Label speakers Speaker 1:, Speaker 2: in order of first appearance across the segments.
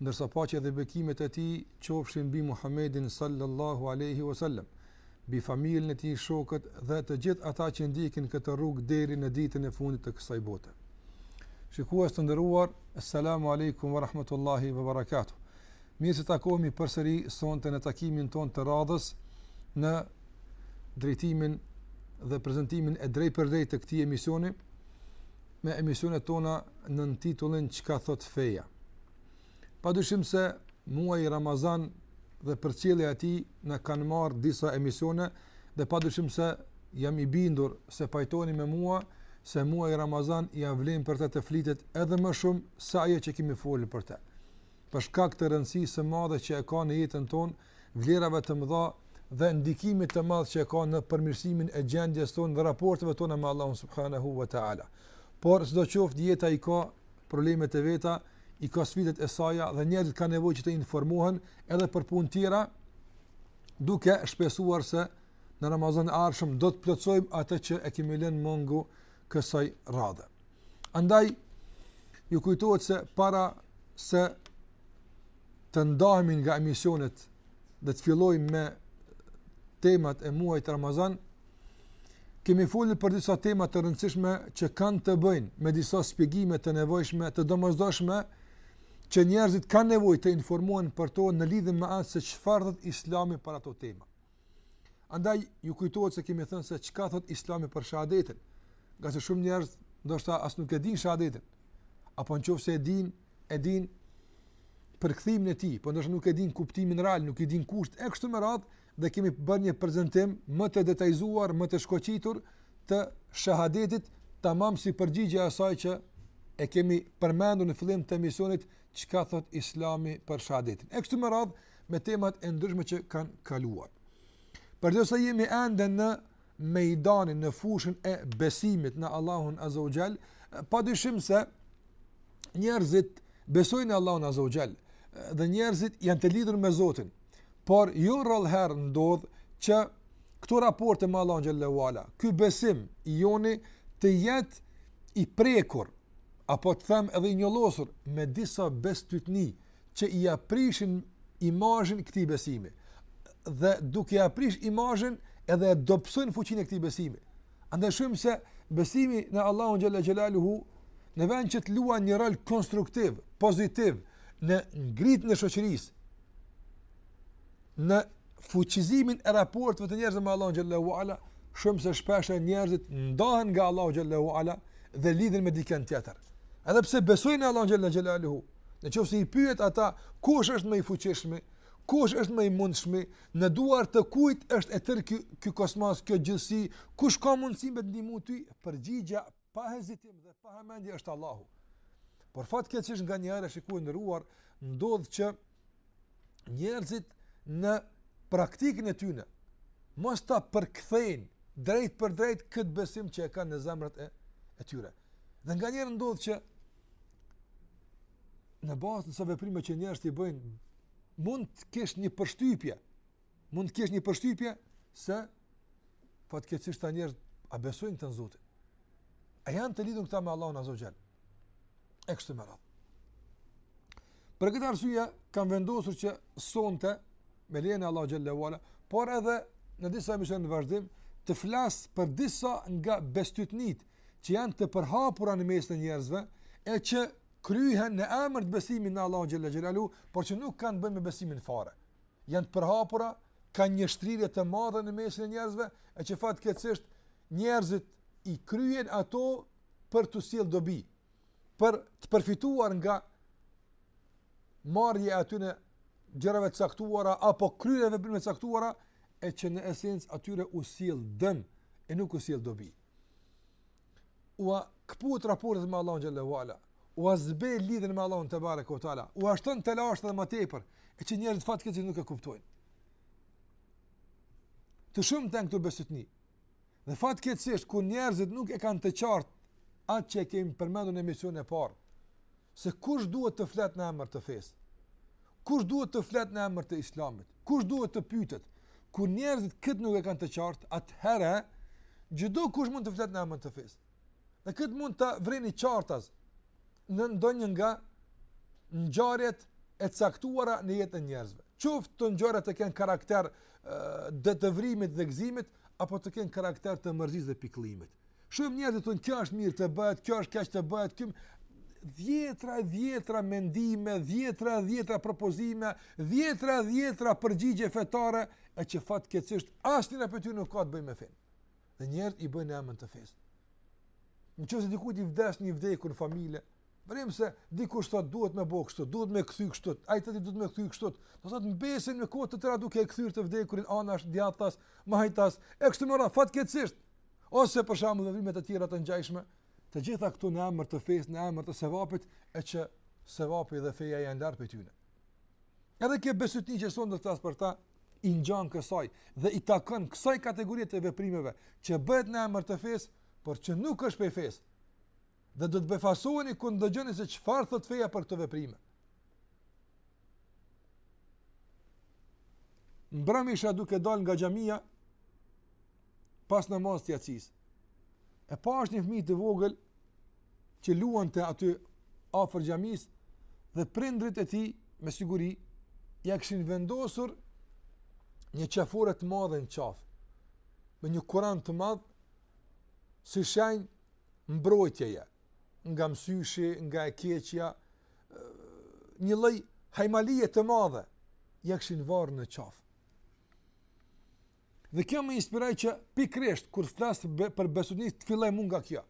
Speaker 1: ndërsa paqja dhe bekimet e tij qofshin mbi Muhammedin sallallahu alejhi we sellem, mbi familjen e tij, shokët dhe të gjithë ata që ndjekin këtë rrugë deri në ditën e fundit të kësaj bote. Shikues të nderuar, asalamu alejkum wa rahmetullahi wa barakatuh. Mirë se takohemi përsëri sonte në takimin ton të radhës në drejtimin dhe prezantimin e drejtpërdrejtë të këtij emisioni me emisionet tona nën titullin Çka thot feja. Padyshim se muaji Ramazan dhe përcjellja e tij na kanë marrë disa emisione dhe padyshim se jam i bindur se pajtoheni me mua se muaji Ramazan ia vlen për te të flitet edhe më shumë se ajo që kemi folur për të. Për shkak të rëndësisë së madhe që e ka në jetën tonë vlerave të mëdha dhe ndikimit të madh që e ka në përmirësimin e gjendjes tonë dhe raporteve tona me Allahun subhanahu wa taala. Por sidoqoftë jeta i ka problemet e veta, i ka sfidat e saja dhe njerëzit kanë nevojë që të informohen edhe për punë tjera, duke shpresuar se në Ramazanin e ardhshëm do të plotësojmë atë që e kemi lënë mangu kësaj radhe. Andaj, ju kujtohet se para se të ndahemi nga emisionet dhe të fillojmë me temat e muajit Ramazan, kemi folit për disa tema të rëndësishme që kanë të bëjnë me disa spjegime të nevojshme, të domozdoshme, që njerëzit kanë nevojë të informohen për to në lidhje me atë se çfarë thot Islami për ato tema. Andaj ju kujtohet se kemi thënë se çka thot Islami për shahadetin. Ngase shumë njerëz ndoshta as nuk e dinë shahadetin. Apo nëse e dinë, e dinë përkthimin e tij, por ndoshta nuk e dinë kuptimin real, nuk i dinë kushtet e kështu me radhë dhe kemi bërë një prezantim më të detajzuar, më të shkoqitur të shahadetit, tamam si përgjigje asaj që e kemi përmendur në fillim të emisionit çka thot Islami për shahadetin. E kështu me radhë me temat e ndryshme që kanë kaluar. Përderisa jemi ende në mejdanin, në fushën e besimit në Allahun Azza wa Jall, padyshim se njerëzit besojnë në Allahun Azza wa Jall dhe njerëzit janë të lidhur me Zotin. Por jo rrallëherë ndodh që këto raporte me Allahun Xhelle wa Ala, ky besim i joni të jetë i prekur apo të them edhe i njollosur me disa bestytni që ia prishin imazhin këtij besimi dhe duke ia prish imazhin edhe e dobësojnë fuqinë e këtij besimi. Andaj shohim se besimi në Allahun xhalla xhelaluhu në vend që të luajë një rol konstruktiv, pozitiv në ngritjen e shoqërisë, Në fuqizimin e raporteve të njerëzve me Allahun xhallahu ala, më se shpesh njerëzit ndahen nga Allahu xhallahu ala dhe lidhen me dikend tjetër. Edhe pse besojnë në Allahun xhallahu xhelaluhu, në qoftë se i pyet ata kush është më i fuqishmi, kush është më i mundshmi, në duar të kujt është e tërë ky ky kosmos, kjo gjithësi, kush ka mundësi me të ndihmu ty? Përgjigja Pa hezitim dhe pa hamendje është Allahu. Por fatkeqësisht nganjëherë shikues të nderuar, ndodh që njerëzit në praktikën e tyre mos ta përkthejnë drejtpërdrejt këtë besim që e kanë në zemrat e e tyre. Dhe nganjëherë ndodh që në bazë të disa veprimeve që njerëzit i bëjnë mund të kesh një përshtypje Mund të kesh një përshtypje se fatkeqësisht këta njerëz a besojnë këtë Zot. A janë të lidhur këta me Allahun Azza Jall? E kështu me radhë. Për këtë arsye kam vendosur që sonte me lejen Allahu Jalla wala, por edhe në disa emisione në vazhdim të flas për disa nga bestytnitë që janë të përhapura në mesin e njerëzve e që kryhen në emër të besimit në Allahu Jalla Jalalu, por që nuk kanë të bëjnë me besimin fare. janë të përhapura, kanë një shtrirje të madhe në mesin e njerëzve, e që fatkeqësisht njerëzit i kryen ato për t'u sjellë dobi, për të përfituar nga marrja e atyne gjërave të caktuara, apo kryerja e veprimeve të caktuara, e që në esencë atyre u sjell dëm, e nuk u sjell dobi. ua këput raportet me Allahun xhallahu ala, ua zbeh lidhjen me Allahun tebareke ue teala, ua shton telashet edhe më tepër, e që njerëzit fatkeqësisht nuk e kuptojnë. Të shumta janë këto besytni. Dhe fatkeqësisht, kur njerëzit nuk e kanë të qartë atë që e kemi përmendur në emisionin e parë, se kush duhet të flet në emër të fesë. Kush duhet të flet në emër të Islamit? Kush duhet të pyetet? Kur njerëzit këtë nuk e kanë të qartë, atëherë çdokush mund të flet në emër të fesë. Dhe këtë mund ta vëreni qartas në ndonjë nga ngjarjet e caktuara në jetën e njerëzve. Qoftë këto ngjarje të kenë karakter të dëfrimit dhe gëzimit apo të kenë karakter të mërzisë dhe pikëllimit. Shumë njerëz thonë kjo është mirë të bëhet, kjo është keq të bëhet, kjo dhjetra e dhjetra mendime, dhjetra e dhjetra propozime, dhjetra e dhjetra përgjigje fetare e që fatkeqësisht asnjëra prej tyre nuk ka të bëjë me fenë. Dhe njerëzit i bëjnë në emën të fesë. Në qoftë se dikujt i vdes një vdekje në familje, vërejmë se dikush thotë duhet me bë kështu, duhet me kthy kështu, ai thotë duhet me kthy kështu. Do të thotë mbesin me kohë të tëra duke e kthyer të vdekurin anash djathtas, majtas, e kështu me radhë fatkeqësisht. Ose për shembull veprime të tjera të ngjashme, të gjitha këtu në emër të fesë, në emër të sevapit, e që sevapi dhe feja janë larg prej tyne. Edhe kjo besytni që sot do të flas për ta, i ngjan kësaj dhe i takon kësaj kategorie të veprimeve që bëhet në emër të fesë, por që nuk është prej fesë. Dhe do të befasoheni kur ndëgjoni se çfarë thotë feja për këto veprime. Mbrëmë isha duke dal nga xhamia, pas namazit të jacisë. E pashë një fëmijë të vogël që luante aty afër xhamisë dhe prindërit e tij me siguri ia kishin vendosur një qafore të madhe në qafë me një kuran të madh si shenjë mbrojtjeje nga mësyshi, nga e keqja një lloj hajmalie të madhe ia kishin varë në qafë Dhe kjo më inspiroi që pikërisht kur flas për besytni të filloj mu nga kjo.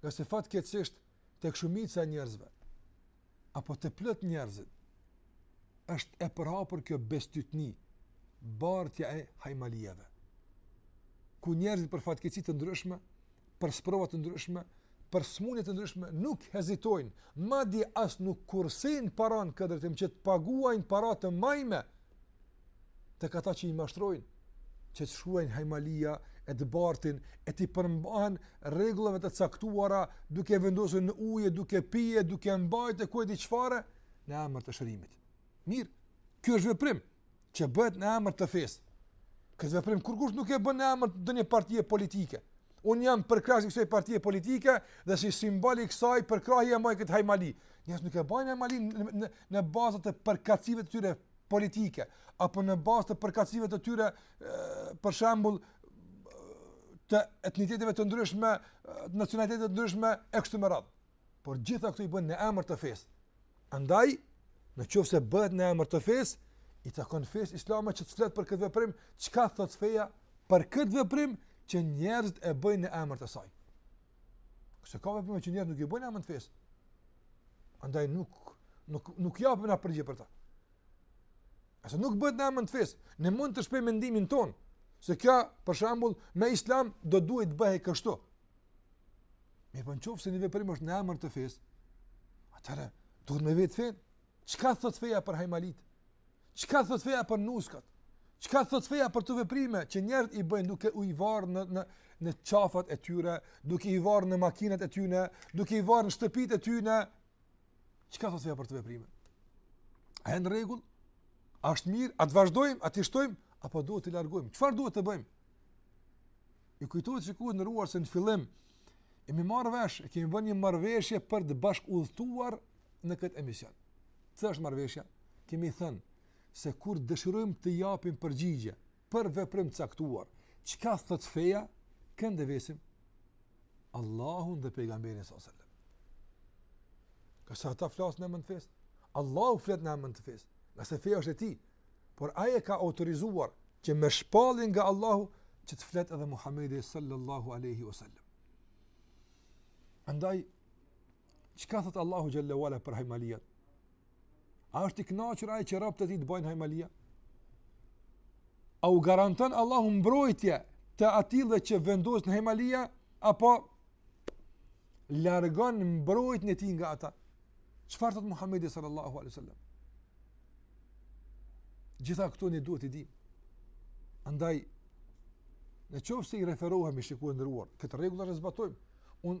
Speaker 1: Ngase fatkeqësisht tek shumica e njerëzve apo te plot njerëzit është e përhapur kjo bestytni, bartja e hajmaliave. Ku njerëzit për fatkeqësi të ndryshme, për sprova të ndryshme, për smunje të ndryshme nuk hezitojnë, madje as nuk kursin paranë në këtë drejtim që të paguajnë para të majme tek ata që i mashtrojnë, që të shkruajnë hajmalia, e t'i bartin, e t'i përmbahen rregullave të caktuara, duke vendosur në ujë, duke pirë, duke mbajt e ku di çfarë, në emër të shërimit. Mirë, ky është veprim, që bëhet në emër të fesë. Këtë veprim, kurkush nuk e bën në emër të një partije politike. Unë jam përkrahës i kësaj partie politike dhe si simbol i kësaj përkrahje e maj këtë hajmali. Njerëzit nuk e bajnë hajmalinë, në, në bazë të përkatësive të tyre politike apo në bazë të përkatësive të tyre, për shembull, të etniteteve të ndryshme, të nacionaliteteve të ndryshme e kështu me radhë. Por gjitha këto i bëjnë në emër të fesë. Andaj, në qoftë se bëhet në emër të fesë, i takon fesë islame që të flet për këtë veprim, çka thotë feja për këtë veprim që njerëzit e bëjnë në emër të saj. Se ka veprime që njerëzit nuk i bëjnë në emër të fesë. Andaj nuk nuk nuk japim na përgjigje për ta. Se nuk bëhet në emër të fesë. Ne mund të shprehim mendimin tonë se kjo për shembull me islam do duhej të bëhej kështu. Mirëpo në qoftë se një veprim është në emër të fesë, atëherë duhet me vetë fenë, Çka thotë feja për hajmalitë? Çka thotë feja për nuskat? Çka thotë feja për këto veprime që njerëzit i bëjnë duke i varë në në në qafat e tyre, duke i varë në makinat e tyre, duke i varë në shtëpitë e tyre? Çka thotë feja për këto veprime? A janë në rregull? A është mirë? A të vazhdojmë? A të shtojmë? Apo duhet të largojmë? Çfarë duhet të bëjmë? Ju kujtohet shikues i nderuar se në fillim jemi marrë vesh, e kemi bënë një marrëveshje për të bashkudhëtuar në këtë emision. Ç'është marrëveshja? Kemi thënë se kur dëshirojmë të japim përgjigje për veprim të caktuar, çka thotë feja, kënd e pyesim Allahun dhe Pejgamberin alejhi selam. Ngase ata flasin në emër të fesë. Allahu flet në emër të fesë. Ngase feja është e tij, por ai e ka autorizuar që me shpallje nga Allahu që të flet edhe Muhamedi sallallahu alaihi wasallam. Andaj Çka thotë Allahu xhel-le ue ala për hajmaliat? A është i kënaqur ai që robët e tij të bëjnë hajmalia? A u garanton Allahu mbrojtje të atillëve që vendosin hajmalia apo largon mbrojtjen e tij nga ata? Çfarë thotë Muhamedi sallallahu alaihi wasallam? Gjitha këto ne duhet t'i dimë. Andaj në qoftë se i referohemi shikues i nderuar, këtë rregull e zbatojmë. Un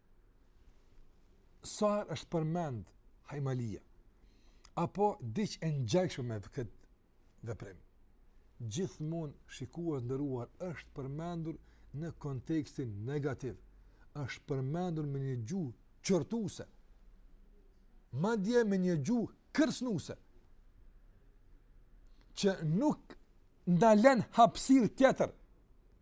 Speaker 1: sa herë është përmend hajmalia apo diç e ngjashme me këtë veprim. Gjithmonë shikues i nderuar është përmendur në kontekstin negativ. Është përmendur me një gjuhë qortuese. Madje me një gjuhë kërcënuese. Që nuk na len hapësirë tjetër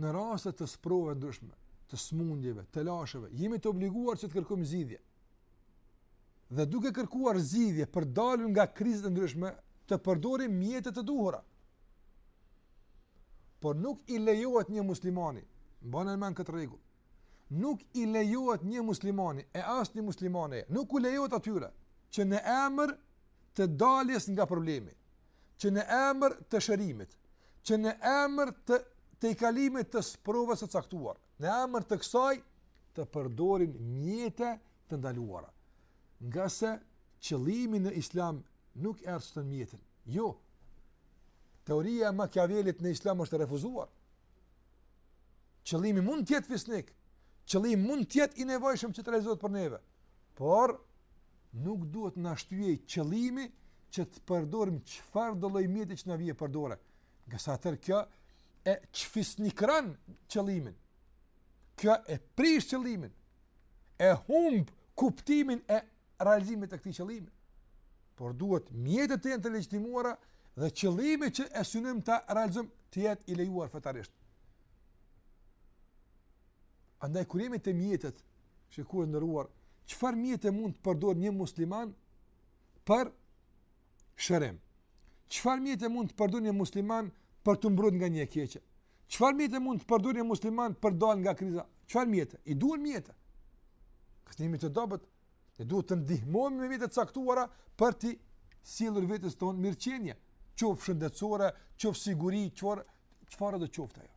Speaker 1: në raste të sprovave të ndryshme, të sëmundjeve, telasheve, jemi të obliguar që të kërkojmë zgjidhje. Dhe duke kërkuar zgjidhje për të dalur nga krizat e ndryshme, të përdorim mjete të duhura. Por nuk i lejohet një muslimani, mbane mend këtë rregull, nuk i lejohet një muslimani e as një muslimane, nuk u lejohet atyre që në emër të daljes nga problemi, që në emër të shërimit, që në emër të tejkalimit të sprovës së caktuar, në emër të kësaj të përdorin mjete të ndaluara. Ngase qëllimi në islam nuk e arsyeton mjetin. Jo, teoria e Makiavelit në islam është refuzuar. Qëllimi mund të jetë fisnik, qëllimi mund të jetë i nevojshëm që të realizohet për neve, por nuk duhet të na shtyjë qëllimi që të përdorim çfarëdo lloj mjeti që na vie për dore. Ngase atëherë kjo e çfisnikëron qëllimin. Kjo e prish qëllimin. E humb kuptimin e realizimit të këtij qëllimi. Por duhet mjetet të jenë të legjitimuara dhe qëllimi që e synojmë ta realizojmë të jetë i lejuar fetarisht. Andaj kur jemi te mjetet, shiko i nderuar, çfarë mjete mund të përdor një musliman për shërim. Çfarë mjete mund të përdorë një musliman për t'u mbrojtur nga një keqe? Çfarë mjete mund të përdorë një musliman për të dalë nga kriza? Çfarë mjete? I duhen mjete. Kështu që jemi të dobët, ne duhet të ndihmohemi me mjete të caktuara për t'i sjellë vetes tonë mirëqenie, qoftë shëndetësore, qoftë siguri, qoftë çfarëdo qoftë ajo.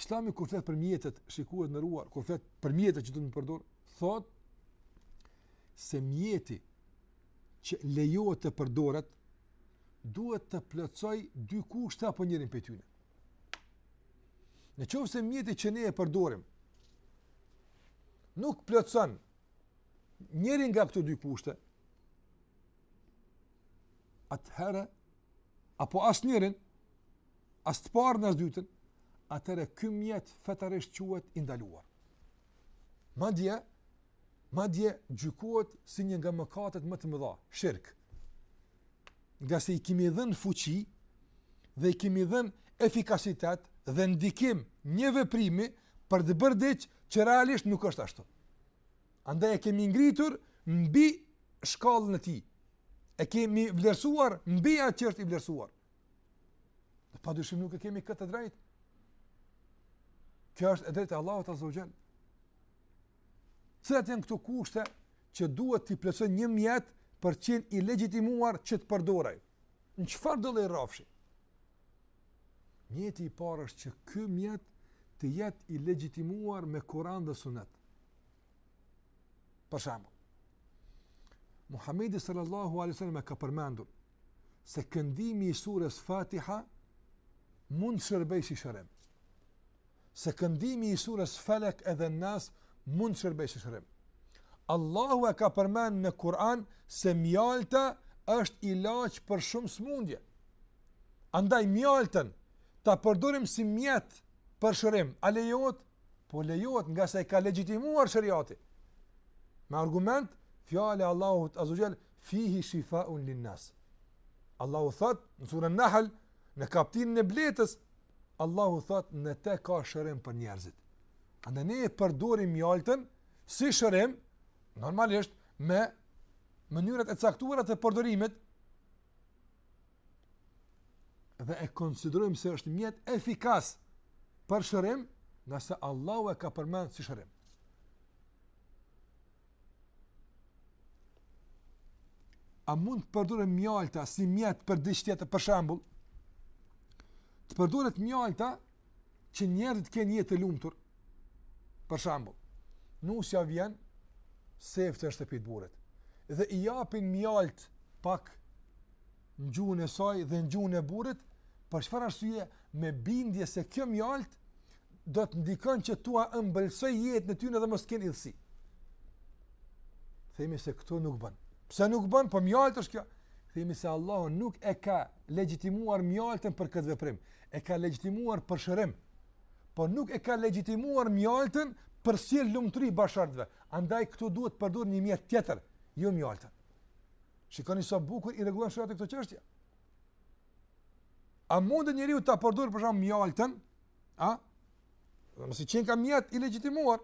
Speaker 1: Islami kur flet për mjetet, shiko i nderuar, kur flet për mjetet që duhet përdorur, thotë se mjeti që lejohet të përdoret duhet të plotësojë dy kushte apo njërin prej tyre. Në qoftë se mjeti që ne e përdorim nuk plotëson njërin nga këto dy kushte, atëherë, apo asnjërin, as të parën as të dytën, atëherë ky mjet fetarisht quhet i ndaluar. Madje, madje gjykohet si një nga mëkatet më të mëdha, shirk. Ngase i kemi dhënë fuqi dhe i kemi dhënë efikasitet dhe ndikim një veprimi për të bërë diç që realisht nuk është ashtu. Andaj e kemi ngritur mbi shkallën e tij. E kemi vlerësuar mbi atë që është i vlerësuar. Dhe pa dyshim nuk e kemi këtë të drejtë. Kjo është e drejtë e Allahut Azza wa Jall. Cilat janë këto kushte që duhet t'i plotësojë një mjet për të qenë i legjitimuar që të përdoret në çfarëdo lloj rrafshi? Mjeti i parë është që ky mjet të jetë i legjitimuar me Kur'an dhe Sunet. Për shembull, Muhamedi sallallahu alaihi wasallam e ka përmendur se këndimi i surës Fatiha mund të shërbejë si shërim. Se këndimi i surës Felek edhe Nas mund të shërbejë si shërim. Allahu e ka përmendur në Kur'an se mjalta është ilaç për shumë sëmundje. Andaj mjaltën ta përdorim si mjet për shërim. A lejohet? Po lejohet ngase e ka legjitimuar sheriati. Me argument, fjala e Allahut Azza wa Jall, fihi shifaun linnas. Allahu thotë, në suren Nahl, në kaptinën e bletës, Allahu thotë, në te ka shërim për njerëzit. Andaj ne e përdorim mjaltën si shërim, normalisht, me mënyrat e caktuara të përdorimit, dhe e konsiderojmë se është mjet efikas për shërim, nëse Allahu e ka përmend si shërim. A mund të përdoret mjalta si mjet për diçka tjetër, për shembull? Të përdoret mjalta që njerëzit kenë jetë të lumtur. Për shembull, nusja vjen sefte shtëpi të burrit, dhe i japin mjalt pak në gjuhën e saj dhe në gjuhën e burrit, për çfarë arsye me bindje se kjo mjalt do të ndikon që t'ua ëmbëlsojë jetën e tyne dhe mos kenë idhësi. Themi se kjo nuk bën. Pse nuk bën, po mjalt është kjo. Themi se Allahu nuk e ka legjitimuar mjaltën për këtë veprim. e ka legjitimuar për shërim, po nuk e ka legjitimuar mjaltën për sjellë lumturi bashkëshortëve. Andaj këtu duhet të përdor një mjet tjetër, jo mjaltën. Shikoni sa bukur i rregullon sheriati këto çështje. A mundet njeriu ta përdor për shembull mjaltën? A? Dhe meqë qenka mjet i legjitimuar,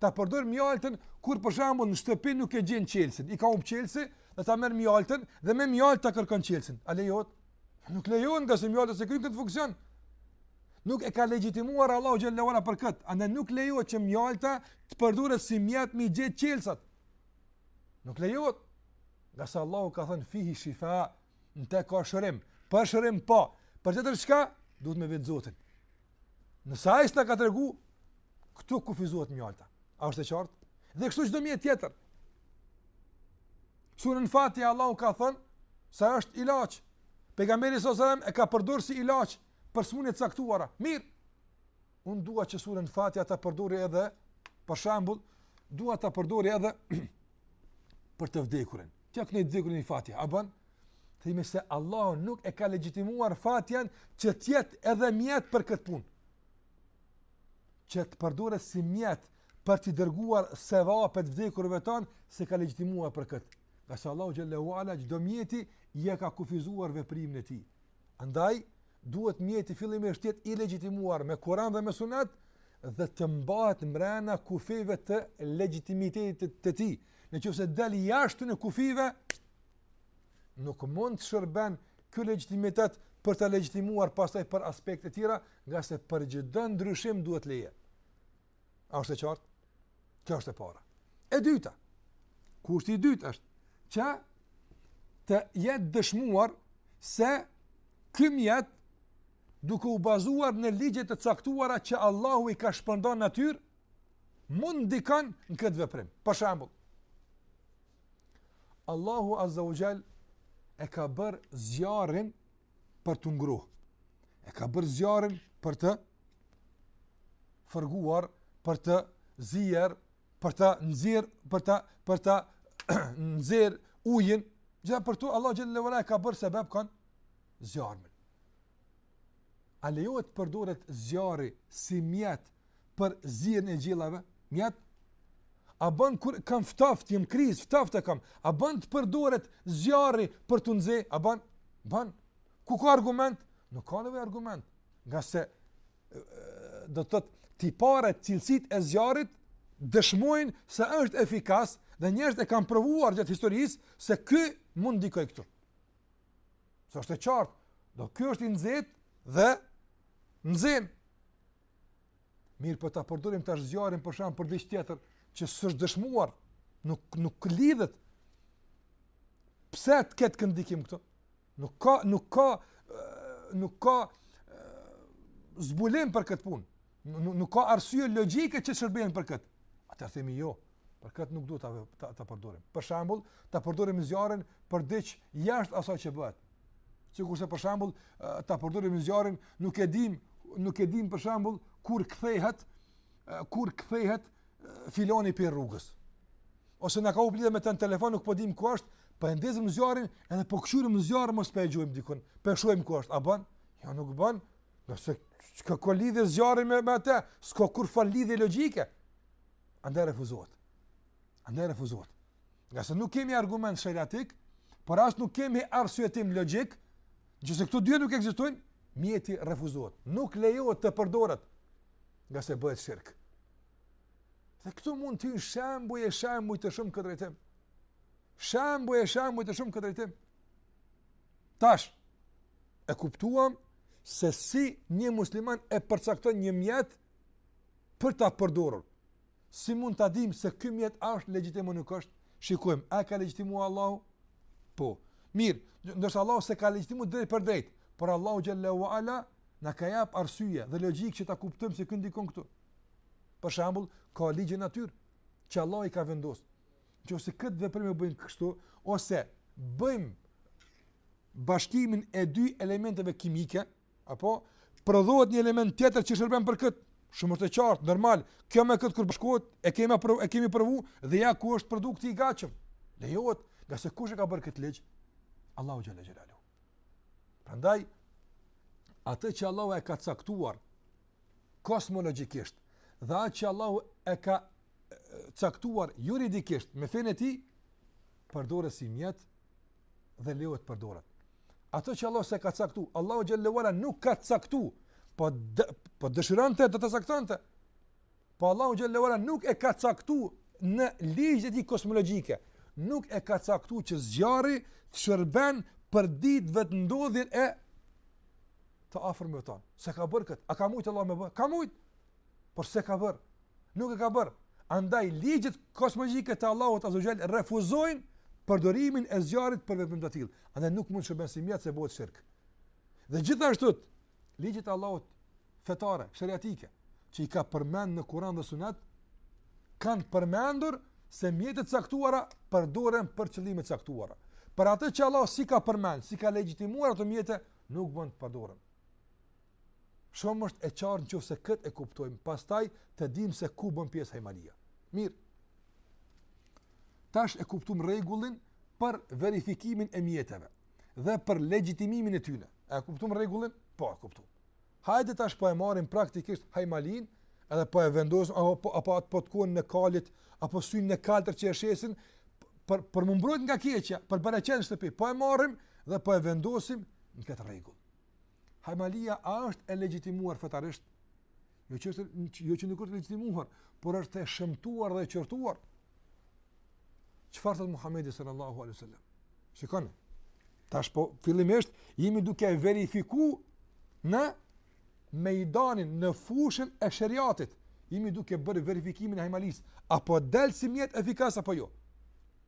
Speaker 1: Ta përdor mjaltën kur për shembull në shtëpi nuk e gjen çelësin. I ka humb çelësat, dhe ta merr mjaltën dhe me mjaltë ta kërkon çelësin. A lejohet? Nuk lejohet ngase mjalta s'e kryen këtë funksion. Nuk e ka legjitimuar Allahu xhelle ue ala për kët. Andaj nuk lejohet që mjalta të përdoret si mjet me i gjet çelësat. Nuk lejohet. Ngase Allahu ka thënë fihi shifa, Në te ka shërim. Për shërim po. Për tjetër çka, duhet me vet Zotin. Nëse ai s'na ka tregu, këtu kufizohet mjalta. A është e qartë? Dhe kështu çdo mjet tjetër. Surën Fatiha, Allahu ka thënë, se është ilaç. Pejgamberi sallallahu alejhi ve selem e ka përdorë si ilaç për sëmundje të caktuara. Mirë, unë dua që surën Fatiha ta përdori edhe, për shembull, dua ta përdori edhe për të vdekurin. T'ia knoj të vdekurit një Fatiha, a bën? Themi se Allahu nuk e ka legjitimuar Fatihan që të jetë edhe mjet për këtë punë. Që të përdoret si mjet për t'i dërguar sevapet të vdekurve tanë, s'e ka legjitimuar për këtë. Ngase Allahu xhelle ue ala, çdo mjeti, ia ka kufizuar veprimin e tij. Andaj duhet mjeti fillimisht të jetë i legjitimuar me Kur'an dhe me Sunet dhe të mbahet mrena kufijve të legjitimitetit të tij. Në qoftë se del jashtë kufijve, nuk mund të shërben ky legjitimitet për ta legjitimuar pastaj për aspekte të tjera, ngase për çdo ndryshim duhet leje. A është e qartë? Kjo është e para. E dyta, kushti i dytë është që të jetë dëshmuar se ky mjet duke u bazuar në ligje të caktuara që Allahu i ka shpërndarë në natyrë, mund ndikon në këtë veprim. Për shembull, Allahu Azza wa Jall e ka bërë zjarrin për t'u ngroh. E ka bërë zjarrin për të fërguar, për të zier, për të nxe, për të për të nxe ujin, gjitha për to Allah xhele ue ala e ka bërë sebeb kaun zjarrin. A lejohet të përdoret zjarri si mjet për zierjen e gjellave, mjet, a bën kur kam ftoft, jam ngri, ftoft e kam, a bën të përdoret zjarri për t'u nxe, a bën? Bën. Ku ka argument? Nuk ka nevojë argument. Ngase do të thotë tiparet cilësitë e zjarrit dëshmojnë se është efikas dhe njerëzit e kanë provuar gjatë historisë se ky mund ndikojë këtu. Se është e qartë, do ky është i nxehtë dhe nxeh. Mirëpo ta përdorim tash zjarrin për shembull për diç tjetër që s'është dëshmuar, nuk nuk lidhet. Pse të ketë ky ndikim këtu? Nuk ka nuk ka nuk ka zbulim për këtë punë. Nuk, nuk ka arsye logjike që shërben për këtë. Atëherë themi jo. Për këtë nuk duhet ta ta, ta përdorim. Për shembull, ta përdorim zjarrin për diç jashtë asaj që bëhet. Sikurse për shembull, ta përdorim zjarrin, nuk e dim, nuk e dim për shembull kur kthehet, kur kthehet filani prej rrugës. Ose na ka hup lidhja me të në telefon, nuk po dim ku është, po e ndezim zjarrin, edhe po kqyrim zjarrin, mos po e gjojmë dikun, po e shohim ku është, a bën? Ja jo, nuk bën, se s'ka lidhje zjarrin me, me te, s'ka kurrfarë lidhje logjike. Andaj refuzohet. Andaj refuzohet. Ngase nuk kemi argument sheriatik, por as nuk kemi arsyetim logjik, nëse këto dyja nuk ekzistojnë, mjeti refuzohet. Nuk lejohet të përdoret, ngase bëhet shirk. Dhe këtu mund të hyjnë shembuj e shembuj të shumtë në këtë drejtim. Shembuj e shembuj të shumtë në këtë drejtim. Tash, e kuptuam se si një musliman e përcakton një mjet për ta përdorur. Si mund ta dimë se ky mjet a është legjitim apo nuk është? Shikojmë, a e ka legjitimuar Allahu? Po. Mirë, nëse Allahu s'e ka legjitimuar drejtpërdrejt, por Allahu xhele ue ala na ka jap arsye dhe logjikë që ta kuptojmë se ky ndikon këtu. Për shembull, ka ligje në natyrë që Allahu i ka vendosur. Nëqoftëse këtë veprim e bëjmë kështu ose bëjmë bashkimin e dy elementeve kimike, Apo prodhohet një element tjetër që shërben për këtë. Shumë është e qartë, normal. Kjo me këtë kur bashkohet, e kemi provu, e kemi provu dhe ja ku është produkti i gatshëm. Lejohet, ngase kush e ka bërë këtë ligj? Allahu xhalla xhelalu. Prandaj atë që Allahu e ka caktuar kosmologjikisht dhe atë që Allahu e ka caktuar juridikisht me fenë e tij përdoret si mjet dhe lejohet të përdoret. Ato që Allahu s'e ka caktu, Allahu xhelle ue ala nuk ka caktu, po, dë, po dëshironte do ta caktonte, po Allahu xhelle ue ala nuk e ka caktu në ligjet e tij kosmologjike, nuk e ka caktu që zjarri të shërben për të ditë ndodhinë e të afërmve tanë. S'e ka bërë këtë, a ka mujtë Allahu me bë? Ka mujtë, por s'e ka bërë. Nuk e ka bërë. Andaj ligjet kozmologjike të Allahut azze ue xhel refuzojnë përdorimin e zjarrit për veprim të tillë. Andaj nuk mund të shërben si mjet se bëhet shirk. Dhe gjithashtu ligjet e Allahut fetare, sheriatike, që i ka përmend në Kur'an dhe Sunet, kanë përmendur se mjetet e caktuara përdoren për qëllime të caktuara. Për atë që Allahu s'i ka përmend, s'i ka legjitimuar ato mjete, nuk bën të përdoren. Shumë është e qartë në qoftë se këtë e kuptojmë, pastaj të dimë se ku bën pjesë Hajmalia. Mirë. Tash e kuptuam rregullin për verifikimin e mjeteve dhe për legjitimimin e tyre. E kuptuam rregullin? Po, e kuptuam. Hajde tash po e marrim praktikisht Hajmalin, edhe po e vendosim apo po apo atë patkuan e kalit apo synin e kaltër që e shesin për për me mbrojt nga keqja, për bereqet në shtëpi. Po e marrim dhe po e vendosim në këtë rregull. Hajmalia a është e legjitimuar fetarisht? Jo që është jo që nuk është e legjitimuar, por është e shëmtuar dhe e qortuar. Çfarë thotë Muhamedi sallallahu alaihi wasallam? Shikoni. Tash po fillimisht jemi duke verifiku në mejdanin, në fushën e sheriatit, jemi duke bërë verifikimin e hajmalisë, a po del si mjet efikas, apo jo.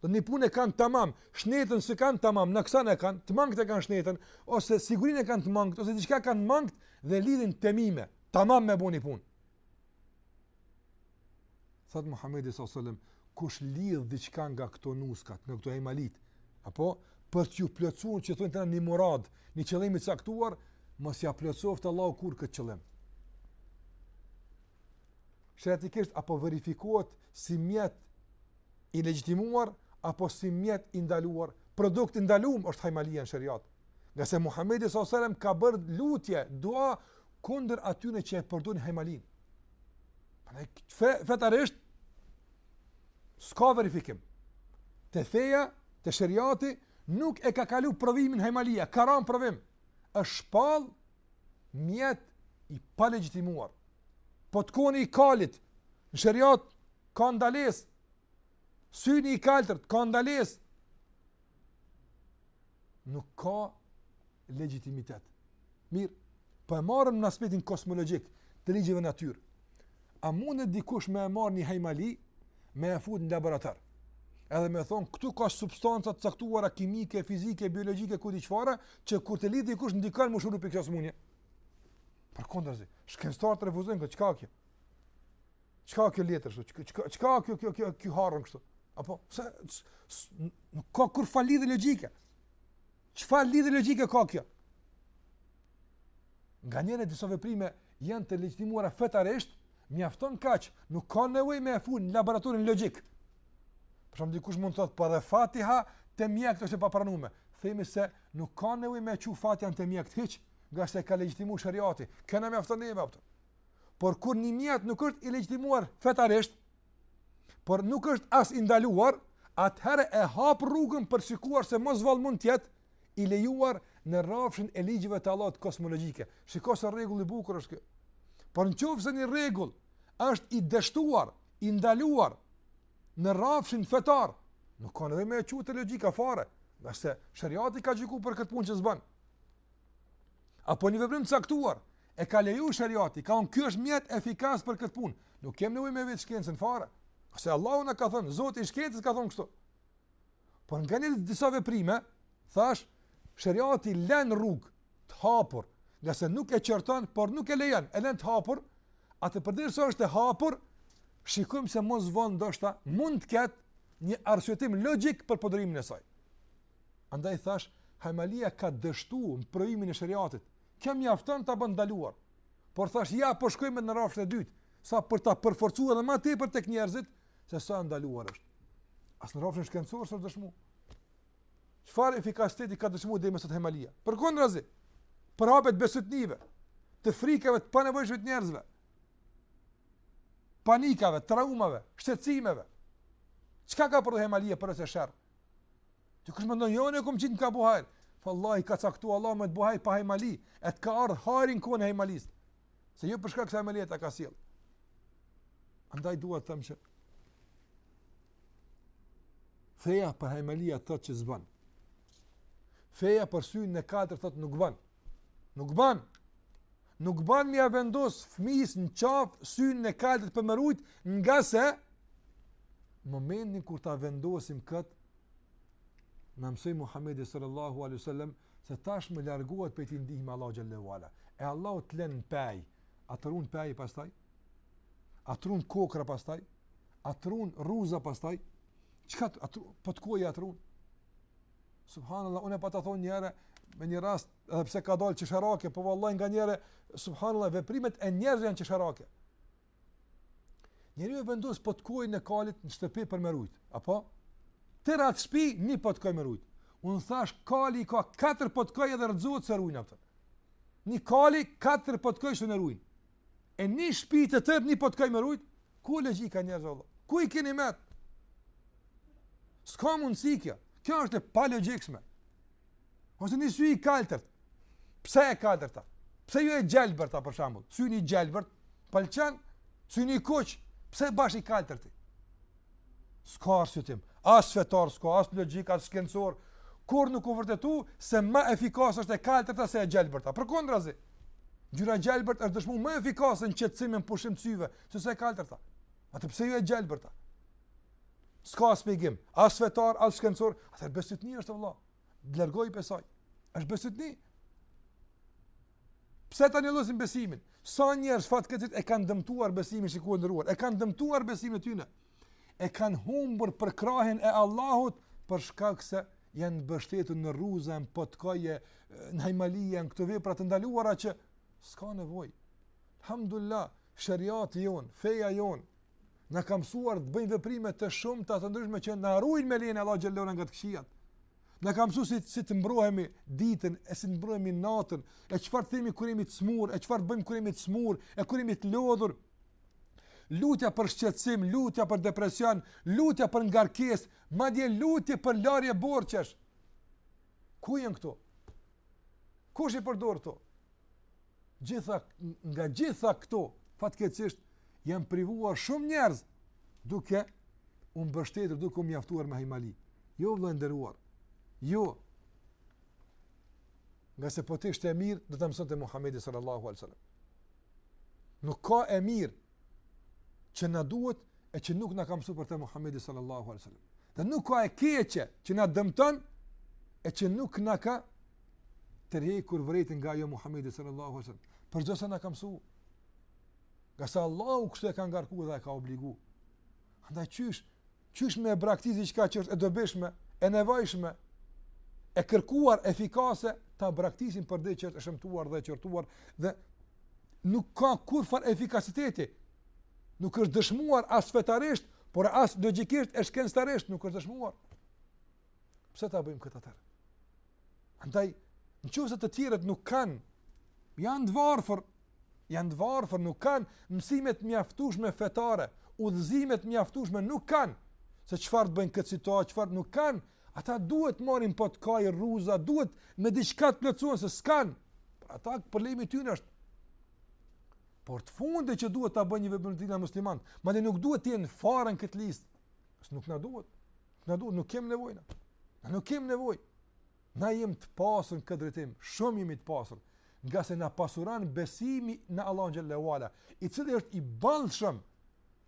Speaker 1: Do një punë s'e kanë tamam, shnetën s'e kanë tamam, noksan e kanë, të mangët e kanë shnetën, ose sigurinë e kanë të mangët, ose diçka kanë mangët dhe lidhin temime, tamam me bo një punë. Thotë Muhammedi s.a.s. kush lidh diçka nga këto nuskat, nga këto hajmalitë, apo për t'ju plotësuar që thonë te ne një murad, një qëllim i caktuar, mos ia plotësoftë Allahu kurrë këtë qëllim. Sheriatikisht, a po verifikohet si mjet i legjitimuar apo si mjet i ndaluar, produkt i ndaluar është hajmalia në shariat. Nga se Muhamedi sallallahu alajhi wasallam ka bërë lutje, dua kundër atyre që e përdorin hajmalin. Prandaj fe, fetarisht s'ka verifikim. Te feja, te shariati nuk e ka kalu provimin hajmalia, ka ran n'provim. Është shpall mjet i palegjitimuar. Patkoni i kalit, në shëriat ka ndalesë. Syni i kaltërt ka ndalesë. Nuk ka legjitimitet. Mirë, po e marrëm në aspektin kosmologjik të ligjeve n'natyrë. A mundet dikush me e marrë një hajmali, me e fut në laborator? Edhe me thonë, këtu ka substanca të caktuara kimike, fizike, biologjike, ku di çfarë, që kur t'i lidh dikush ndikon me shëru prej kësaj sëmundje. Përkundrazi, shkencëtarët të refuzojnë këtë, çka kjo? Çka kjo letër kështu? Çka çka kjo kjo kjo ky harron kështu? Apo pse nuk ka kurrfarë lidhje logjike? Çfarë lidhje logjike ka kjo? Nganjëherë disa veprime janë të legjitimuara fetarisht, mjafton kaq, nuk ka nevojë me i fut në laboratorin logjik. Për shembull, dikush mund të thotë po edhe Fatiha te mjektë është e papranume. Themi se nuk ka nevojë me çu Fatihanë te mjektë hiç, ngase e ka legjitimu shariati. Kjo na mjafton neve apo? Por kur një mjet nuk është i legjitimuar fetarisht, por nuk është as i ndaluar, atëherë e hap rrugën për shikuar se mos vallë mund të jetë i lejuar në rrafshin e ligjeve të Allahut kosmologjike. Shiko sa rregull i bukur është ky. Por në qoftë se një rregull është i dështuar, i ndaluar në rrafshin fetar, nuk ka nevojë me e çu te logjika fare, se shariati ka gjyku për këtë punë që s'bën. Apo një veprim të caktuar, E ka leju shariati, ka thënë ky është mjet efikas për këtë punë. Nuk kem nevojë me vetë shkencën fare. Se Allahu na ka thënë, Zoti i shkencës ka thënë kështu. Por nganjëherë disa veprime, thash, shariati lën rrugë të hapur, nga se nuk e qorton, por nuk e lejon, e lën të hapur. Atëherë përderisa është e hapur, shikojmë se mos vallë ndoshta mund të ketë një arsyetim logjik për përdorimin e saj. Andaj thash, Hajmalia ka dështu në provimin e shariatit, Kjo mjafton ta bën të ndaluar. Por thash ja po shkojmë në rrafshin e dytë, sa për ta përforcuar edhe më tepër tek njerëzit se sa e ndaluar është. As në rrafshin shkencor s'është dëshmu. Çfarë efikasiteti ka dëshmu deri më sot hajmalia? Përkundrazi, përhapje të bestytnive, të frikave të panevojshme të njerëzve, panikave, traumave, shqetësimeve. Çka ka prodhu hajmalia përveç se sherr? Dikush mendon jo une kom qit, m'ka bo hajr. Po vallahi ka caktu Allah me të bo hajr pa hajmali. E të ka ardh hajri n'kohën e hajmalisë. Se jo për shkak se hajmalia ta ka sjell. Andaj dua të them që Feja për hajmaliat thotë që s'ban. Feja për synin e kaltër thotë nuk ban. Nuk ban. Nuk ban me ja vendos fëmijës në qafë syrin e kaltër për me rujt, ngase momentin kur ta vendosim këtë, na mësoi Muhammedi sallallahu alaihi sallam, se tashmë largohet prej ti ndihma e Allah xhelle ve ala. E Allah të len në pej, a të run pej pastaj, a të run kokrra pastaj, a të run rruza pastaj, çka të, a të run, potkoi a të run? Subhanallah, unë e pata thënë njëherë, me një rast, edhe pse ka dalë qesharake, po vallahi nganjëherë, subhanallah, veprimet e njerëzve janë qesharake. Njeriu e vendos potkoin e kalit në shtëpi për me rujt, apo? Tërë atë shpi, një potkoj me rujt. Unë thashë, kali i ka katër potkoj edhe rrëzohet, s'e rujnë, a kupton. Një kali, katër potkoj s'mun e rujnë. E një shpi të tërë një potkoj me rujt? Ku logjika njerëz Allah? Ku i keni met? S'ka mundësi kjo. Kjo është e palogjikshme. Ose një sy i kaltërt. Pse e kaltërta? Pse jo e gjelbërta për shembull? Syni i gjelbër, pëlqen, syni i kuq, pse bash i kaltërti? S'ka arsyetim. As fetar s'ka, as logjik, as shkencor. Kurrë nuk u vërtetu se më efikas është e kaltërta se e gjelbërta. Përkundrazi, ngjyra e gjelbërt është dëshmu më efikase në qetësim e pushim të syve, sesa e kaltërta. Atëherë pse jo e gjelbërta? S'ka as shpjegim, as fetar, as shkencor, atëherë bestytni është vëlla. Largohu prej saj. Është bestytni. Pse ta njollosim besimin? Sa njerëz fatkeqësisht e kanë dëmtuar besimin shikues i nderuar, e kanë dëmtuar besimin e tyre. E kanë humbur përkrahjen e Allahut për shkak se janë mbështetur në rruza, në potkoje, në hajmalia, në këto vepra të ndaluara që s'ka nevojë. Alhamdulillah, sheriati jonë, feja jonë na ka mësuar të bëjmë veprime të shumta të ndryshme që na ruajnë me lejen e Allah xhelle ve ala nga të këqijat. Na ka mësuar si, si të mbrohemi ditën, e si të mbrohemi natën, e çfarë të themi kur jemi të smur, e çfarë bëjmë kur jemi të smur, e kur jemi të lodhur. Lutja për shqetësim, lutja për depresion, lutja për ngarkesë, madje lutje për larje borxhesh. Ku janë këto? Kush i përdor këto? Gjitha nga gjitha këto fatkeqësisht janë privuar shumë njerëz duke u mbështetur duke u mjaftuar me hajmali. Jo vëlla i nderuar. Jo. Ngase po të ishte e mirë, do ta mësonte Muhamedi sallallahu alaihi wasallam. Nuk ka e mirë që na duhet e që nuk na ka msu për të Muhamedi sallallahu alaihi wasallam. Dhe nuk ka e keqe që na dëmton e që nuk na ka tërhequr vërejtjen nga ajo Muhamedi sallallahu alaihi wasallam. Për çdo send na ka msu. Ngase Allahu kështu e ka ngarku dhe e ka obligu. Andaj qysh Qysh me e braktis diçka që është e dobishme, e nevojshme, e kërkuar, efikase, ta braktisin për diç që është e shëmtuar dhe e qortuar, dhe nuk ka kurrfarë efikasiteti, nuk është dëshmuar as fetarisht, por as logjikisht e shkencërisht nuk është dëshmuar. Pse ta bëjmë këtë atëherë? Andaj, në qoftë se të tjerët nuk kanë, janë të varfër, Janë të varfër, nuk kanë mësime të mjaftueshme fetare, udhëzime të mjaftueshme nuk kanë se çfarë të bëjnë këtë situatë, çfarë nuk kanë. Ata duhet të marrin potkoj, rruza, duhet me diçka të plotësuan, se s'kan. Pra ata problemi i tyre është por të fundit që duhet ta bëjë një veprim të tillë muslimanët, madje nuk duhet të jenë fare në këtë listë. As nuk na duhet. Na duhet, nuk kem nevojë. Na nuk kem nevojë. Na jemi të pasur në këtë drejtim, shumë jemi të pasur, ngase na pasuron besimi në Allahun xhelle ue ala, i cili është i bollshëm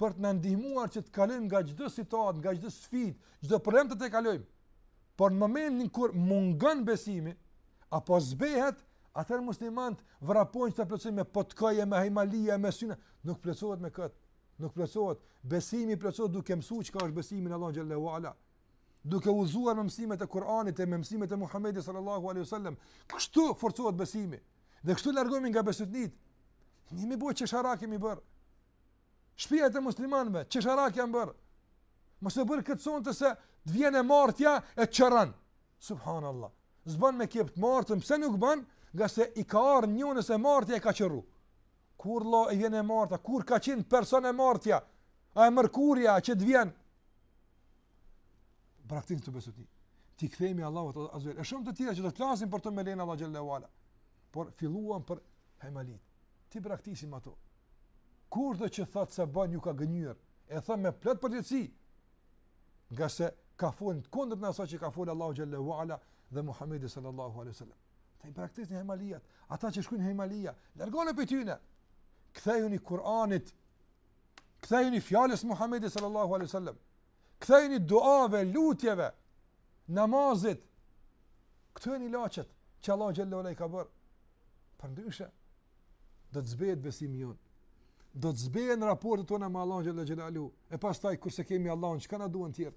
Speaker 1: për të na ndihmuar që të kalojmë nga çdo situatë, nga çdo sfidë, çdo problem ta kalojmë. Por në momentin kur mungon besimi apo zbehet, atëherë muslimanët vrapojnë të plotësojnë me potkoje, me hajmalia, me syna, nuk plotësohet me kët. Nuk plotësohet. Besimi plotësohet duke mësuar çka është besimi në Allahun xhelle ue ala. duke u udhëzuar me mësimet e Kur'anit e me mësimet e Muhamedit sallallahu alaihi wasallam. Kështu forcohet besimi. Dhe kështu largohemi nga bestytnitë. Ne më bëu qesharak jemi bër. Shpia e muslimanëve qesharak janë bër. Mos e bër këtë sonte se të vjen e martja e të qorron. Subhanallah. S'ban me kep të martën, pse nuk ban? Ngase i ka ardhur njërës e martja e ka qorru. Kur allo vjen e martja, kur ka qenë person e martja? A e mërkurja që të vjen? Braktisni besëtytnitë. T'i kthehemi Allahut azza wa xhel. E shumë të tjera që do të flasim për to me lejen e Allahut xhalla wala. Por filluam për hajmalitë. T'i braktisim ato. Kushdo që thot se ban ju ka gënjyer, e them me plot përgjegjësi. Ngase ka fol kundër asaj që ka fol Allahu xhalla wala dhe Muhamedi sallallahu alaihi wasallam. T'i braktisim hajmaliat. Ata që shkruajnë hajmalia, largonu prej tyre. Kthejuni Kur'anit Kthejuni fjalës së Muhamedit sallallahu alaihi wasallam. Kthejuni duave, lutjeve, namazit. Kthejuni ilaçeve që Allahu xhelle ue ala i ka bërë. Përndryshe do të zbehet besimi jonë. Do të zbehen raportet tona me Allahun xhelle xhelaluhu. E pastaj kur s'e kemi Allahun, çka na duhen tjerët?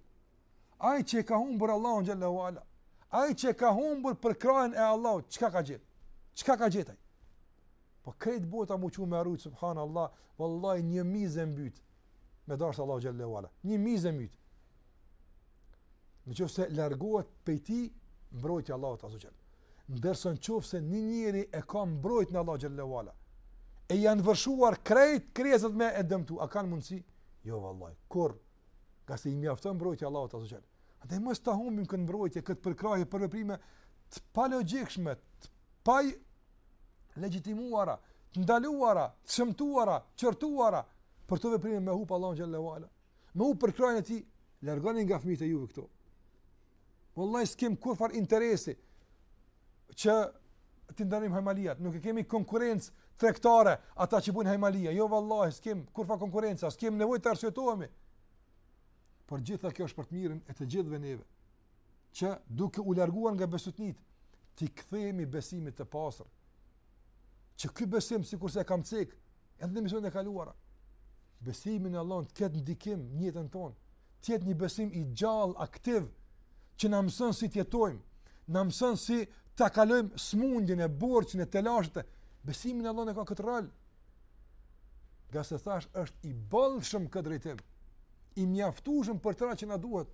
Speaker 1: Ai që e ka humbur Allahun xhelle ue ala. Ai që e ka humbur përkrahjen e Allahut, çka ka gjetë? Çka ka gjet ai? Po krejt bota mu çu me t'rujt subhanallah, wallahi një mizë mbyt. Me dashtë Allahu xhelle ue ala. Një mizë mbyt. Në qoftë se largohet prej teje mbrojtja e Allahut azze ue xhel. Ndërsa në qoftë se një njeri e ka mbrojtjen e Allahut xhelle ue ala. E i janë vërshuar krejt krijesat me e dëmtu, a kanë mundsi? Jo wallahi. Kurrë, ngase i mjafton mbrojtja e Allahut azze ue xhel. Andaj mos ta humbim këtë mbrojtje, këtë përkrahje për veprime të palogjikshme, të paligjitimuara, të ndaluara, të shëmtuara, të qortuara, për këto veprime me hup Allahun xhelle ue ala. Me hup përkrahjen e tij, largoni nga fëmijët e juaj këto. Wallahi s'kem kurfar interesi që t'i ndalim hajmaliat, nuk i kemi konkurrencë tregtare ata që bojnë hajmalia. Jo vallahi s'kem kurfar konkurrencë, s'kem nevojë të arsyetohemi. Por gjitha kjo është për të mirën e të gjithëve neve. që duke u larguar nga besëtytnitë, t'i kthehemi besimit të pastër, që ky besim sikurse e kam cek, edhe në emisionet e kaluara, besimi në Allahun të ketë ndikim në jetën tonë, të jetë një besim i gjallë, aktiv, që na mëson si të jetojmë, na mëson si ta kalojmë smundjen e borxhin e telashët, besimi në Allahun e ka këtë rol, Ngase thashë është i bollshëm në këtë drejtim, i mjaftushëm për të tëra që na duhet,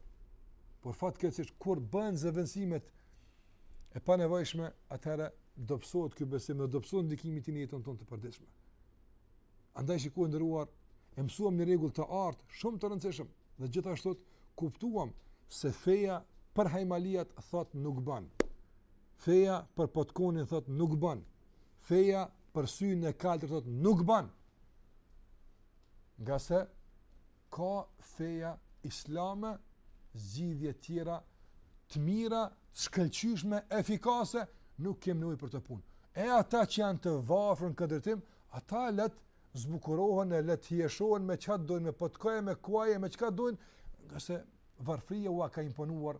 Speaker 1: por fatkeqësisht kur bëhen zëvendësimet e panevojshme, atëherë dobësohet ky besim dhe dobësohet ndikimi i tij në jetën tonë të përditshme. Andaj shikues të nderuar, e mësuam një rregull të artë, shumë të rëndësishëm, dhe gjithashtu kuptuam se feja për hajmaliat thotë nuk ban. Feja për patkonin thotë nuk ban. Feja për synin e kaltër thotë nuk ban. Ngase ka feja islame zgjidhje tjera të mira, të shkëlqyeshme, efikase, nuk kem nevojë për këto punë. E ata që janë të varfër në këtë drejtim, ata le t'zbukurohen e le t'hijeshohen me çka të dojnë, me patkoj, me kuaj, me çka dojnë, ngase varfëria ua ka imponuar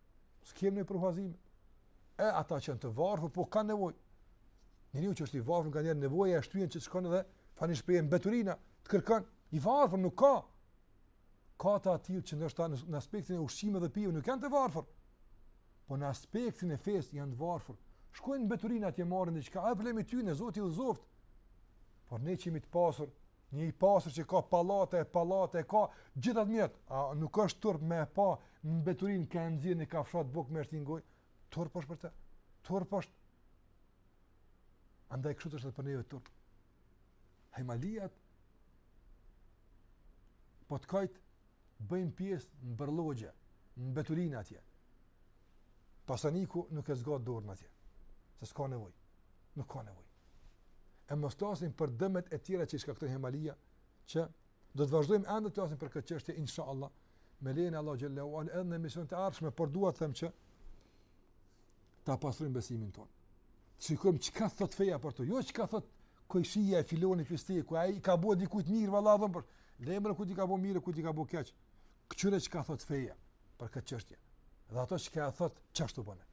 Speaker 1: S'kem nevojë për huazime. E ata që janë të varfër, po kanë nevojë. Njeriu që është i varfër nganjëherë nevoja e shtyn që të shkon edhe falni në shprehje në mbeturina, të kërkon i varfër nuk ka. Ka të atillë që ndoshta në aspektin e ushqimit dhe pijeve nuk janë të varfër. Po në aspektin e fesë janë të varfër. Shkojnë në mbeturina atje marrin diçka, ai problemi i tyne Zoti i udhëzoftë. Por ne që jemi të pasur, Një i pasur që ka pallate e pallate ka gjithato mjete, a nuk është turp me e pa në mbeturina ka e nxjerr një kafshatë bukë me shti n'gojë? Turp është për të. Turp është. Andaj kështu është për neve turp. Hajmaliat, patkojt bëjnë pjesë në bërllogje, në mbeturina atje. Pasaniku nuk e zgatë dorën atje, se s'ka nevojë. Nuk ka nevojë. E mos flasim për dëmet e tjera që i shkaktoi hamajlia, që do të vazhdojmë ende të flasim për këtë çështje inshallah. Me lejen e Allahut xheleshanuhu edhe në emisionet e ardhshme, por duhet të them që ta pastrojmë besimin tonë. Të shikojmë çka ka thot feja për të, jo çka ka thot kojshia e filani për stej, ku i ka bo dikujt mirë, valla edhe më për, lëre kujt i ka bo mirë, kujt i ka bo keq, këqyre çka ka thot feja për këtë çështje, dhe ato çka ka thot qashtu bëne..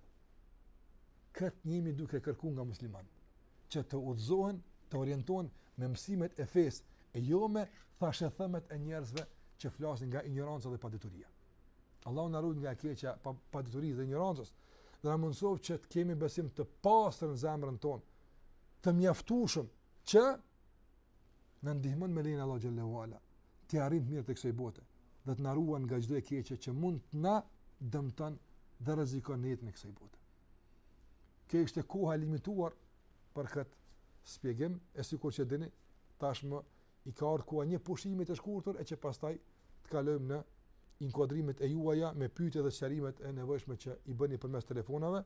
Speaker 1: Këtë jemi duke kërku nga muslimanët, që të udhëzohen, të orientohen me mësimet e fesë, e jo me thashethëmet e njerëzve që flasin nga injoranca dhe padituria. Allahu na ruajt nga e keqja e paditurisë dhe injorancës. Dhe na mundësoftë që të kemi besim të pastër në zemrën tonë, të mjaftueshëm që na ndihmon me lejen e Allahut xhele ve ala, të arrijmë të mirat e kësaj bote, dhe të na ruan nga çdo e keqe që mund të na dëmton dhe rrezikon në jetën e kësaj bote. Kjo ishte koha e limituar për këtë shpjegim, e sikur që dini, tashmë i ka ardh koha një pushimi të shkurtër, e që pastaj të kalojmë në inkuadrimet e juaja me pyetje dhe sqarimet e nevojshme që i bëni përmes telefonave,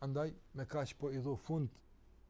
Speaker 1: andaj me kaq po i jap fund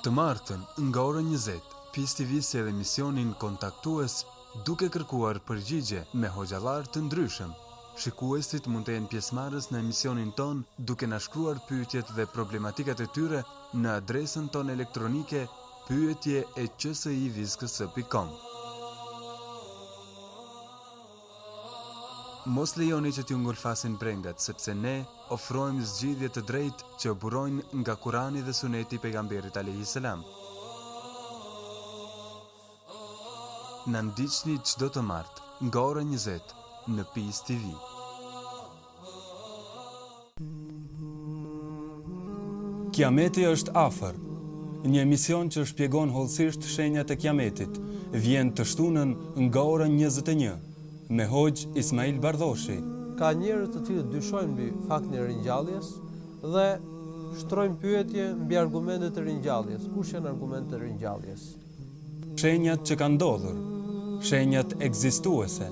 Speaker 1: Të
Speaker 2: martën, nga ora 20, Peace TV sjell emisionin kontaktues Duke kërkuar përgjigje me hoxhallar të ndryshëm. Shikuesit mund të jenë pjesëmarrës në emisionin tonë duke na shkruar pyetjet dhe problematikat e tyre në adresën tonë elektronike pyetje@qsivizks.com. Mos lejoni që t'ju ngulfasin brengat, sepse ne ofrojmë zgjidhje të drejta që burojnë nga Kurani dhe Suneti i Pejgamberit alejhis selam. Na ndiqni çdo të martë nga ora 20 në Peace TV. Kiameti është afër. Një emision që shpjegon hollësisht shenjat e Kiametit, vjen të shtunën nga ora njëzet e një, me Hoxhë Ismail Bardhoshi.
Speaker 3: Ka njerëz të cilët dyshojnë mbi faktin e ringjalljes dhe shtrojnë pyetje mbi argumentet e ringjalljes, kush janë argumentet e ringjalljes?
Speaker 2: Shenjat që kanë ndodhur, shenjat ekzistuese,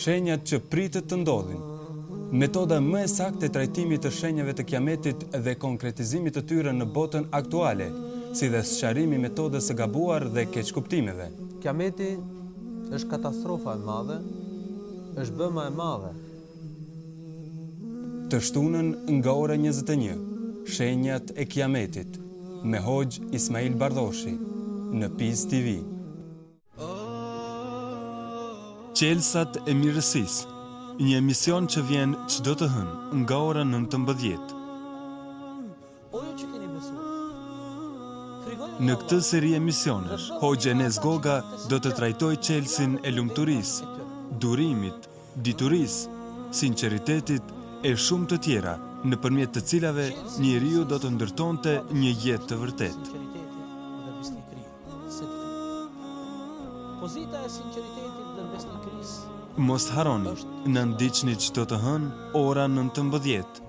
Speaker 2: shenjat që pritet të ndodhin, metoda më e saktë e trajtimit të shenjave të Kiametit dhe konkretizimit të tyre në botën aktuale, si dhe sqarimi i metodës së gabuar dhe keqkuptimeve.
Speaker 3: Kiameti është katastrofa e madhe, është bëma e madhe.
Speaker 2: Të shtunën nga ora 21, Shenjat e Kiametit me Hoxhë Ismail Bardhoshi në Peace TV. Çelësat e Mirësisë, një emision që vjen çdo të hënë nga ora nëntëmbëdhjetë. Në këtë seri emisionesh, Hoxhë Enes Goga do të trajtojë çelësin e lumturisë, durimit, diturisë, sinqeritetit e shumë të tjera, nëpërmjet të cilave njeriu do të ndërtonte një jetë të
Speaker 3: vërtetë.
Speaker 2: Mos harroni, na ndiqni çdo të hënë, ora nëntëmbëdhjetë.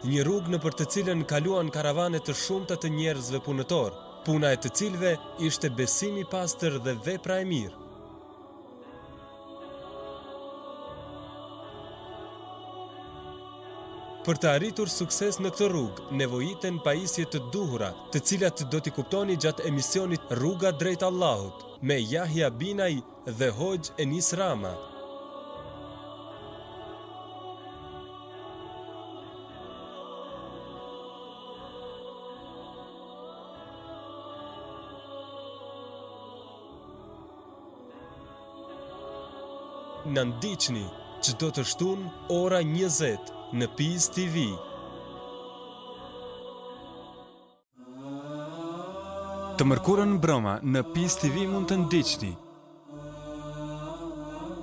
Speaker 2: Një rrugë nëpër të cilën kaluan karavane të shumta të njerëzve punëtorë, puna e të cilëve ishte besimi i pastër dhe vepra e mirë. Për të arritur sukses në këtë rrugë, nevojiten pajisje të duhura, të cilat do t'i kuptoni gjatë emisionit Rruga drejt Allahut me Jahja Binaj dhe Hoxhë Enis Rama. Na ndiqni çdo të shtunë ora 20 në Peace TV. Të mërkurën mbrëma në Peace TV mund të ndiqni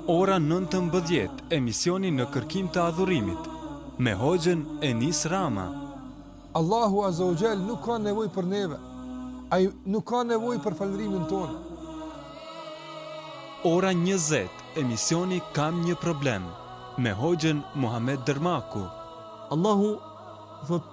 Speaker 2: Ora 19:00 emisioni në kërkim të adhurimit me hoxhën Enis Rama.
Speaker 1: Allahu Azza wa Jall nuk ka nevojë për neve. Ai nuk ka nevojë për falënderimin tonë.
Speaker 2: Ora 20 emisioni Kam një problem me hoxhën Muhamed Dërmaku.
Speaker 4: Allahu
Speaker 1: thotë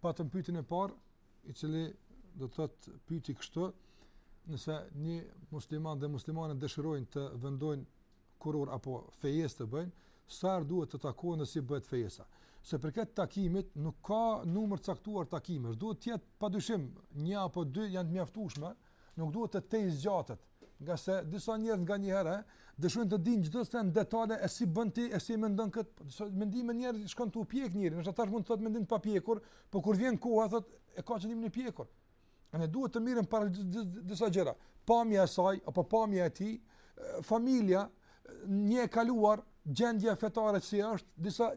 Speaker 1: Patëm pyetjen e parë, i cili do të thotë pyeti kështu, nëse një musliman dhe muslimane dëshirojnë të vendojnë kurorë apo fejesë të bëjnë, sa herë duhet të takohen dhe si bëhet fejesa. Sa i përket takimit nuk ka numër të caktuar takimesh, duhet të jetë pa dyshim një apo dy janë të mjaftueshme, nuk duhet të tejzgjatet, Ngase disa njerëz nganjëherë dëshirojnë të dinë çdo send në detale e si bën ti e si mendon këtë, po disa mendime njerëz shkon tu u pjek njeriu, nëse tash mund të thotë mendim të papjekur, po kur vjen koha thotë e ka qëndrimin e pjekur. Ne duhet të marrim parasysh disa gjëra. Pamja e saj apo pamja e tij, familja, një e kaluar, gjendja fetare si është, disa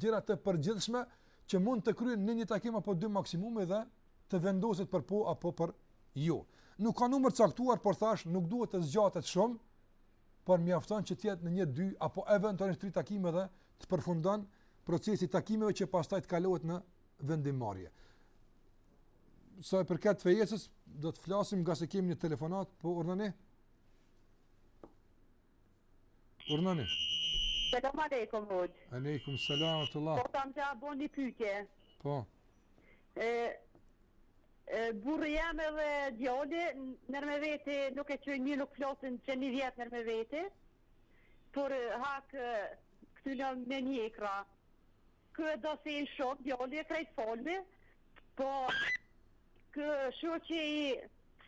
Speaker 1: gjëra të përgjithshme që mund të kryhen në një takim apo dy maksimumi dhe të vendoset për po apo për Jo. Nuk ka numër të caktuar, por thash nuk duhet të zgjatet shumë, por mjafton që të jetë në 1 2 apo eventualisht 3 takime dhe të përfundon procesi i takimeve që pastaj të kalohet në vendimmarrje. Sa i përket fejesës, do të flasim ngase kemi një telefonat, po urdhnoni. Urdhnoni.
Speaker 5: Selam aleikum, hoxhë.
Speaker 1: Aleikum, selam, rahmetullah.
Speaker 5: Po, dashta me ta bo një pytje.
Speaker 1: Po.
Speaker 5: E, Burri jem edhe djali ner me veti nuk e qojn mir nuk flasin qe ni vjet ner me veti por hak kty në me mjekra ky e do fenë shum djali e krejt falmi, po ky shoqi i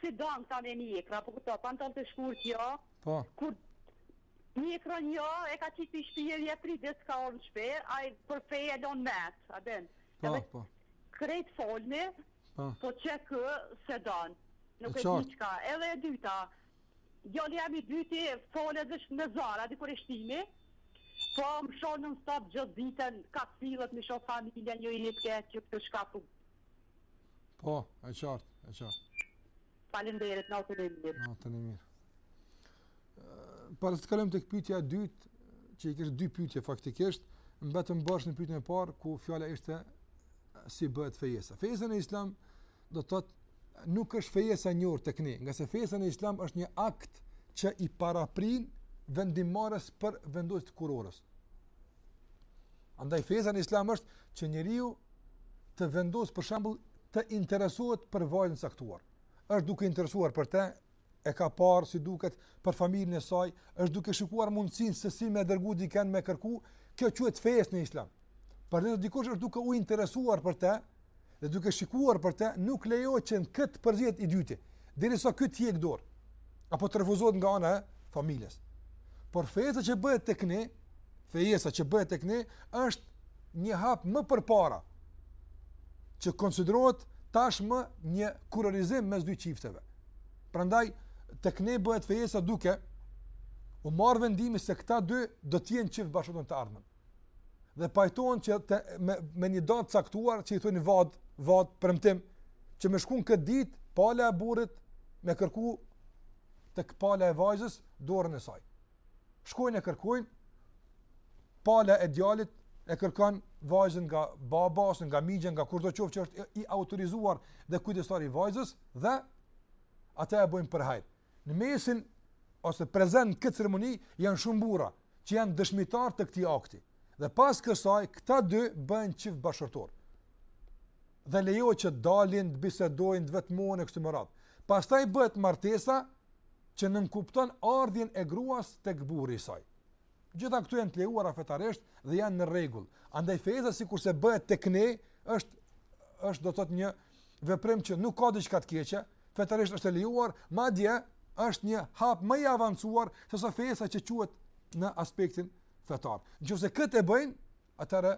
Speaker 5: s'i don kta me mjekra po kuptoj pantoll të shkurt jo kur mjekrën jo e ka qit pi shpije vjetri dit s'ka ardh në shpi ai për fe e lon vet a din
Speaker 1: Po, po.
Speaker 5: Krejt falmi,
Speaker 1: po,
Speaker 5: po ky s'e don. Nuk
Speaker 1: e
Speaker 5: di qka, edhe e dyta. Djali jem i dyti, falet edhe shkon xhami, di kur e shtimi. Po, më shonë në stop gjithë ditën, ka të filët, më shonë familja, një i një të këtë, që këtë shka të...
Speaker 1: Po, e qartë, e qartë.
Speaker 5: Faleminderit, natën e mirë.
Speaker 1: Natën e mirë. Para se të kalojmë tek pyetja e dytë, që i kishe dy pyetje faktikisht, mbetëm borxh në pyetjen e parë ku fjala ishte si bëhet fejesa. Fejesa në Islam do të thotë nuk është fejesa e njohur tek ne, ngase fejesa në Islam është një akt që i paraprin vendimmarrjes për vendosje të kurorës. Andaj fejesa në islam është që njeriu të vendosë për shembull të interesohet për vajzën e caktuar. Është duke interesuar për të, e ka parë si duket për familjen e saj, është duke shikuar mundësinë se si me dërgu dikënd me kërku, kjo quhet fejesë në islam. Pra dikush është duke u interesuar për të, Dhe duke shikuar për të, nuk lejohet që në këtë të përzihet i dyti, derisa ky të heqë dorë, apo të refuzohet nga ana e familjes. Por fejesa që bëhet tek ne, fejesa që bëhet tek ne, është një hap më përpara, që konsiderohet tashmë një kurorizim mes dy çifteve. Prandaj tek ne bëhet fejesa duke u marrë vendimi se këta dy do të jenë çift bashkëshortor në të ardhmen. dhe pajtohen që të, me, me një datë të caktuar që i thojnë vade, vade premtim që me shku n' këtë ditë pala e burrit me kërku tek pala e vajzës dorën e saj. Shkojnë e kërkojnë pala e djalit e kërkon vajzën nga baba ose nga mixha nga kurdo qoftë që është i autorizuar dhe kujdestar i vajzës dhe ata e bëjnë për hajr. Në mesin ose prezent në këtë ceremoni janë shumë burra që janë dëshmitarë të këtij akti. Dhe pas kësaj këta dy bëhen çift bashkëshortor. Dhe lejohet që dalin të bisedojnë të vetmohen e kështu me radhë. Pastaj bëhet martesa që nënkupton ardhjen e gruas tek burri i saj. Gjitha këto janë të lejuara fetarisht dhe janë në rregull. Andaj fejesa sikurse bëhet tek ne është është do të thotë një veprim që nuk ka diçka të keqe, fetarisht është e lejuar, madje është një hap më i avancuar sesa fejesa që quhet në aspektin fetar. Nëse këtë e bëjnë, atëherë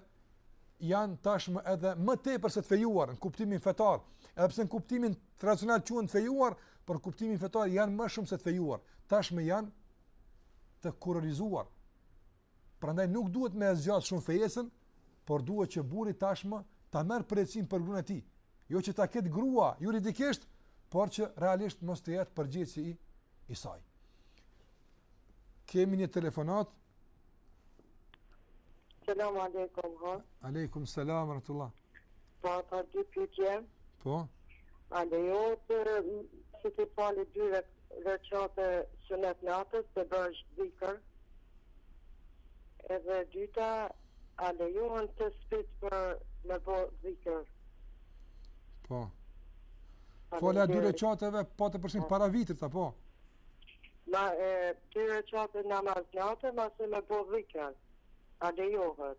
Speaker 1: janë tashmë edhe më tepër se të fejuar në kuptimin fetar, edhe pse në kuptimin tradicional quhen të fejuar, por kuptimin fetar janë më shumë se të fejuar. Tashmë janë të kurorëzuar. Prandaj nuk duhet me e zgjatë shumë fejesën, por duhet që burri tashmë ta merr përgjegjësinë për gruan e tij. Jo që ta ketë grua juridikisht, por që realisht mos të jetë përgjegjës i, i saj. Kemi një telefonatë.
Speaker 6: Selam alejkum, hoxhë?
Speaker 1: Alejkum selam, rahmetullah.
Speaker 6: Po, po, dy pyetje.
Speaker 1: Po?
Speaker 6: A lejohet që t'i falim dy rekate sunet natës të bësh dhikër? Edhe dyta, a lejohen tespihët për me bo dhikër?
Speaker 1: Po. Pas dy rekateve, po të përshim po. para vitrit, a
Speaker 6: po? Mas dy rekate namaz natë, ma se me bo dhikër. A lejohet?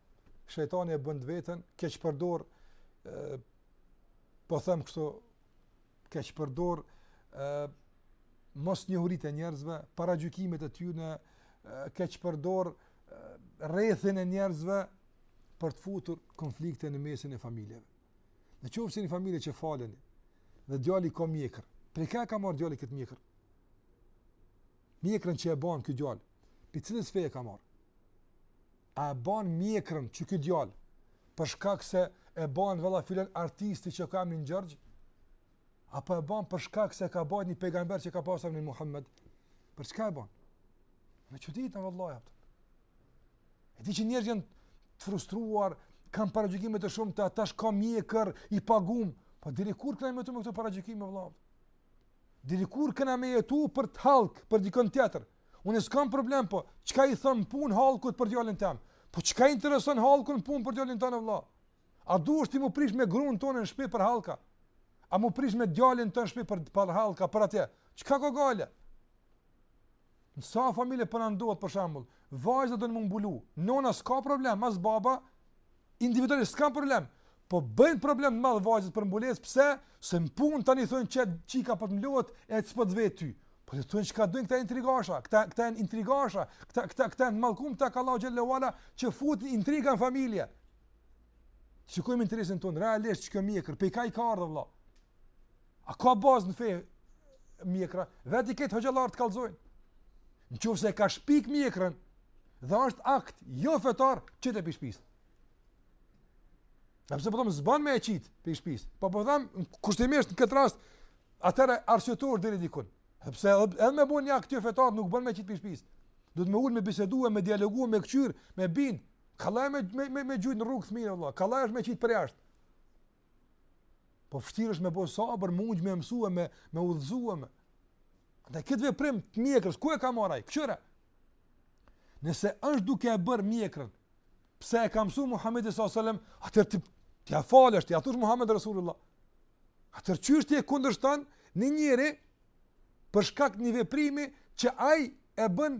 Speaker 1: shejtani e bën të veten keqpërdor po them kështu keqpërdor mosnjohuritë e njerëzve, paragjykimet e tyne, keqpërdor rrethin e njerëzve për të futur konflikte në mesin e familjeve. Në qoftë se një familje që falen dhe djali ka mjekër, prej ka e ka marrë djali këtë mjekër? Mjekrën që e ban ky djalë, prej cilës fe e ka marrë? A e ban mjekrën qe ky djalë? Për shkak se e ban vëlla filan artisti që ka emrin Gjergj? Apo e ban për shkak se e ka bajt një pejgamber që ka pasur emrin Muhammed? Për çka e ban? Me u çudit vallahi. E di që njerëz janë të frustruar, kanë paragjykime të shumta, tash ka mjekër i pagum, po deri kur kena me jetu me këto paragjykime vëlla? Deri kur kena me jetu për hallk, për dikon tjetër? Të Unë s'kam problem, po çka i thon punë hallkut për djalin tem? Po çka i intereson hallkut punë për djalin tën vëlla? A duhesh ti m'u prish me gruan tane në shpi për hallka? A m'u prish me djalin tan në shpi për për hallka për atë? Çka ka gajle? Në sa familje po na ndodh, për shambull, vajza don m'u mbulu, nona s'ka problem, as baba, individualisht s'ka problem, Po bëjnë problem të madh vajzat për mbulesë, pse? Se në punë tani thonë që çika po të mlohet e s'po të vet ty. Po të thonë çka duin këta intrigasha, këta këta janë intrigasha, këta këta këta janë t'mallkum tek Allahu xhelle ve ala që futin intriga në familje. Shikojmë interesin tonë, realisht kjo mjekër, pej kah i ka ardhur vëlla. A ka bazë në fe mjekra? Veti këta hoxhallarë të kallzojnë. Në qoftë se e ka shpik mjekrën, dhe është akt jo fetar, qite pi shpisë. Edhe pse po them s'ban me e qitë pi shpisë. Po po them kushtimisht në këtë rast, atëherë arsyetohet deri dikun. Sepse edhe me bo një akt jo fetar, nuk bën me qitë pi shpisë. Duhet me ulë, me bisedu, me dialogu, me kqyrë, me bindë. Kallaj me, me, me, me gjujtë në rrugë t'mirë, valla. Kallaj është me qitë për jashtë. Po vështirë është me bo sabër, me u ungë me e mësu, me, me udhëzu, me... Dhe këtë veprim të mjekrës, ku e ka marrë ai? Kqyre. Nëse është duke e bërë mjekrën, pse e ka mësu Muhammedi s.a.s. Atëherë ti a falesh, ti a thush Muhammed Rasulullah. Atëherë qysh ti e kundërshton një njeri, për shkak një veprimi që ai e bën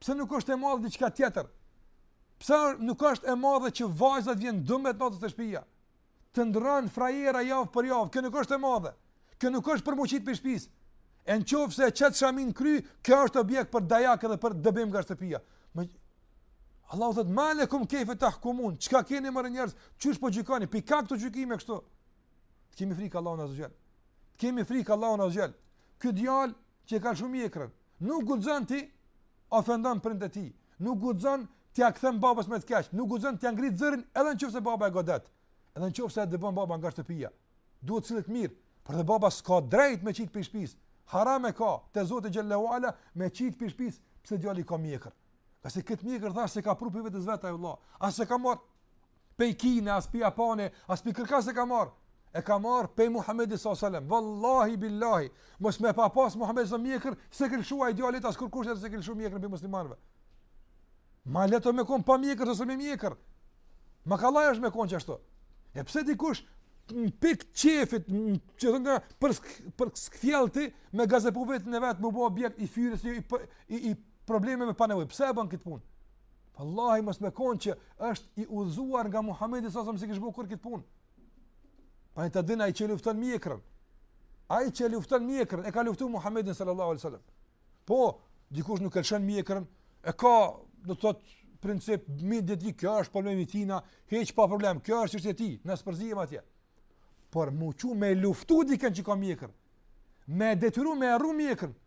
Speaker 1: Pse nuk është e madhe diçka tjetër? Pse nuk është e madhe që vajza të vjen 12 natës te shtëpia? Të ndrron frajera javë për javë, kjo nuk është e madhe. Kjo nuk është për me u qit prej shtëpisë. E në qoftë se e qet shaminë n'kry, kjo është objekt për dajak edhe për dëbim nga shtëpia. Me... Allahu thotë, ma lekum kejfe tahkumun, çka keni more njerëz, qysh po gjykoni, pi kah këto gjykime kështu. Ta kemi frikë Allahun azze ve xhel. Ta kemi frikë Allahun azze ve xhel. Ky djalë, që e ka lshu mjekrën, nuk guxon t'i ofendon prindët e tij, nuk guxon t'ia kthen babës me të keq, nuk guxon t'ia ngrit zërin edhe nëse baba e godet, edhe nëse e dëbon baba nga shtëpia. Duhet të sillet mirë, por dhe baba s'ka t'drejtë me e qit pi shpisë. Haram e ka te Zoti xhelle ve ala me e qit pi shpisë, pse djali ka mjekër. Ngase kët mjekër thashë s'e ka pru prej vetes vet ai vëlla, as s'e ka marr Pej Kine, as pej Japane, as pej kërkah s'e ka marrë. E ka marrë pej Muhammedi s.a.s. Vallahi, billahi, mos me pas pas Muhammedi s.a.s. mjekër, s'e kish lëshu ai djali, as kurkush s'e kish lëshu mjekrën pej muslimanëve. Ma lehtë o me kon pa mjekër, sesa me mjekër. Ma kallaj është me kon qashtu. E pse dikush në pikë t'qefit, në që thënë nga për, për s'kthjellti, me gazepu veten e vet, me u bo objekt i fyerjes, i, i, i, i problemeve pa nevoj. Pse e bën këtë punë? Vallahi mos me kon që është i udhëzuar nga Muhamedi s.a.s. s'e kish bo kurrë kët punë. Pra ta dinë ai që lufton mjekrën. Ai që lufton mjekrën e ka luftuar Muhamedin sallallahu alaihi wasallam. Po, dikush nuk e lëshon mjekrën, e ka, do të thotë, princip mi dhe di kjo është problem i tina, hiç pa problem, kjo është çështje e tij, na s'përzihemi atje. Por me u çu me luftu dikën që ka mjekrën. Me e detyru me
Speaker 7: e
Speaker 1: rru mjekrën.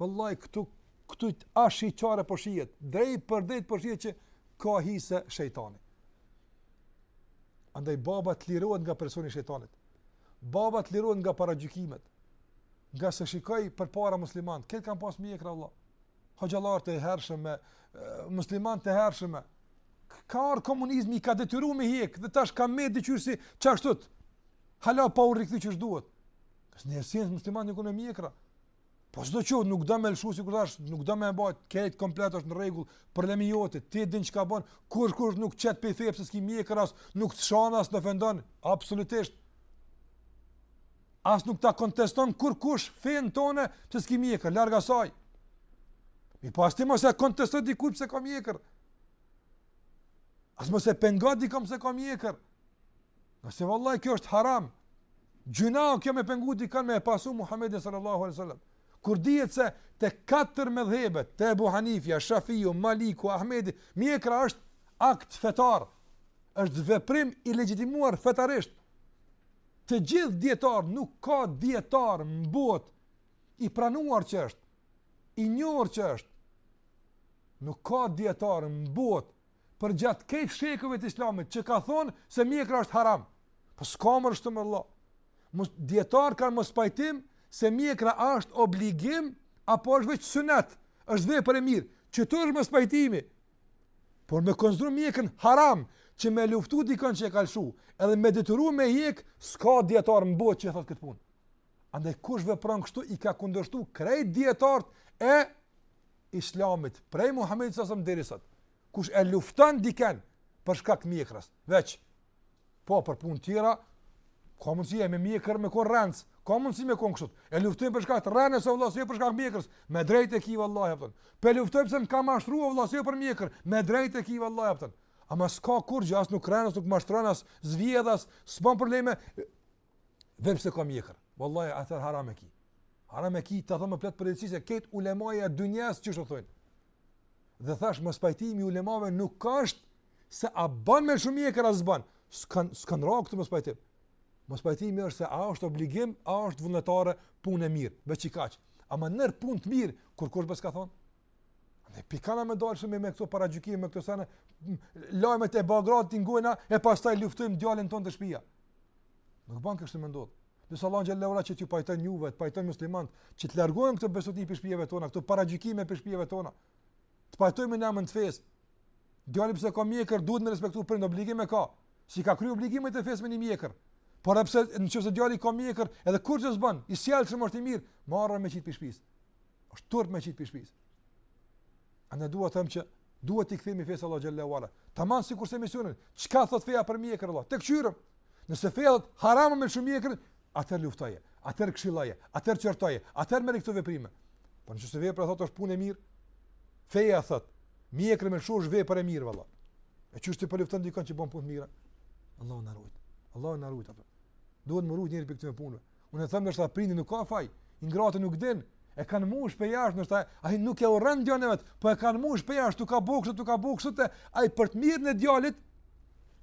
Speaker 1: Vallahi, këtu,
Speaker 7: këtu asht
Speaker 1: i qartë po shihet, drejtpërdrejt po shihet që ka hise shejtani. Andaj baba të lirohet nga personi i shejtanit. Baba të lirohet nga paragjykimet. Ngase shiko përpara muslimant, krejt kan pas mjekra Allah. Hoxhallar të hershme, musliman të hershme, ka ardh komunizmi, i ka detyru me hjek, dhe tash ka met dyqysi qashtu. Hala pa u rikthy qysh duhet. Kësë në esencë muslimant kan kënë me mjekra. Po s'do që, nuk do me e lëshu sikur thashë, nuk do me e bajt, krejt komplet është në regull, problemi jot, ti din çka bon, kurkush nuk t'qet pi feje pse s'ki mjekër, as nuk të shan, as t'ofendon, absolutisht. As nuk ta konteston kurkush fenë tone pse s'ki mjekër, larg asaj. Mirpo as ti mos ja kontesto dikujt pse ka mjekër. As mos e pengo dikon pse ka mjekër. Ngase vallahi kjo është haram. Gjynah o kjo me pengu dikan me e pasu Muhammedin sallallahu alejhi sallam. Kur dihet se te katër medhhebet, te Ebu Hanifja, Shafiju, Maliku, Ahmedi, mjekra është akt fetar, është veprim i legjitimuar fetarisht. Të gjithë dijetarët, nuk ka dijetar në botë i pranuar që është, i njohur që është, nuk ka dijetar në botë përgjatë krejt shekujve të islamit, që ka thonë se mjekra është haram. Po s'ka më rështu me Allah. Dijetarët kanë mospajtim se mjekra është obligim, apo është veç sunet, është vepër e mirë. Qetu është mospajtimi. Por me konsideru mjekrën haram, e me luftu dikon që e ka lëshu, edhe me detyru me hjek, s'ka dijetar n'botë që e thotë këtë punë. Andaj kush vepron kështu i ka kundërshtu krejt dijetart e Islamit, prej Muhamedit a.s. deri sot. Kush e lufton dikend për shkak mjekrës, veç po për punë tjera, ka mundësi e me mjekër me kon rrenës, ka mundësi me kon kështu. E luftojmë për shkak të rrenës e vllazën, jo për shkak mjekrës. Me drejtë e ki vallahi apo. Pe luftoj pse më ka mashtruar vëllazë jo për mjekër, me drejtë e ki vallahi apo. Ama s'ka kurgjë as nuk rren, as nuk mashtron, as s'vjedh, as s'bën probleme, Veç pse ka mjekër? Vallahi atëherë haram e ki. Haram e ki të thom me plot përgjegjësi se krejt ulemaja e dynjes kshtu thonë. Dhe thash mospajtimi i ulemave nuk ashtë se a bën me lshu mjekër a s'bën. S'kan s'kan rrok këtë mospajtim. Mospajtimi është se a është obligim, a është vullnetare, punë e mirë, veç qikaq. Ama ndër punë të mirë, kurkush keq s'ka thonë? Ne pikana me dashje me, me këto paragjykime, me këto sene, lajme të e Bagdadit i ngojna, e pastaj luftojmë djalin tonë te shpia. Nuk banë kështu me ndodhë. Lus Allahun xhalle ue ala që t'ju pajtën juve, t'i pajton muslimant, që të largohen këto besëtytni prej shpijave tona, këto paragjykime prej shpijave tona, të pajton me namin të fesë. Djali pse ka mjekër, duhet me respektu për një obligim e ka. Si ka kry obligimet e fesë e mban një mjekër. Por edhe pse nëse djali ka mjekër, edhe kurgjë s'bën, i sjell se është i mirë, marre me qit pi shpis. Është turp me qit prej shpis. A ne duhet të them që duhet t'i kthemi fesë Allahut xhallahu ala. Tamam sikurse mësoni, çka thot feja për mjekër vallah? Ta kqyrim. Nëse feja thot haram me lshu mjekër, atëherë luftoje, atëherë këshilloje, atëherë qortoje, atëherë merr këto veprime. Po nëse vepra thot është punë e mirë, feja thot mjekër me lshu është vepër e mirë valla. E qysh ti po lufton dikon që bën punë të mira. Allahu na rujt. Allahu na rujt atë. Duhet m'u rujt njeri prej këtyre punëve. Unë e them ndoshta prindi nuk ka faj, i ngrati nuk din, e kanë mush prej jashtë ndoshta ai nuk e urren djalin vet, po e kanë mush prej jashtë, t'u ka ba kështu, t'u ka ba kështu dhe ai për të mirën e djalit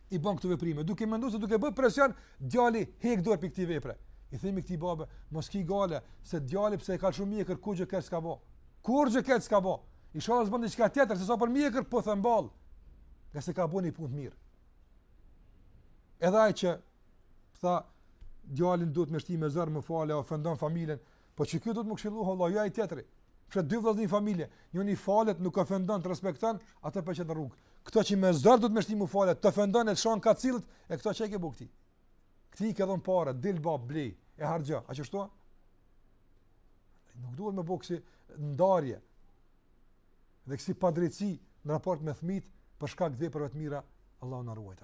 Speaker 1: i bën këto veprime, duke menduar se duke bërë presion djali hek dorë pi kësaj vepre. I themi këtij babe, mos ki gajle se djali pse e ka lshu mjekrën kurgjë keq s'ka bë. Kurgjë keq s'ka bë. Ishalla bën diçka tjetër se sa për mjekër po them, babë. Ngase ka bë një punë të mirë. Edhe ai që Te a djalin duhet me shti me zor m'u fal e, ofendon familjen, po edhe ky duhet m'u këshillu, vallah, jo ai tjetri. Kështu dy vëllezër në familje, njëri falet, nuk ofendon, të respekton, atë po e qet në rrugë. Këtë që me zor duhet me shti m'u fal e të ofendon e të shon kacillit, e këtë që e ke bukti. Këtij i ke dhon pare, dil bab bli, e harxho, a qeshtu? Nuk duhet me bo kësi ndarje. Dhe kësi padrejtësi në raport me fëmit për shkak të veprave të mira, Allahu na ruajt.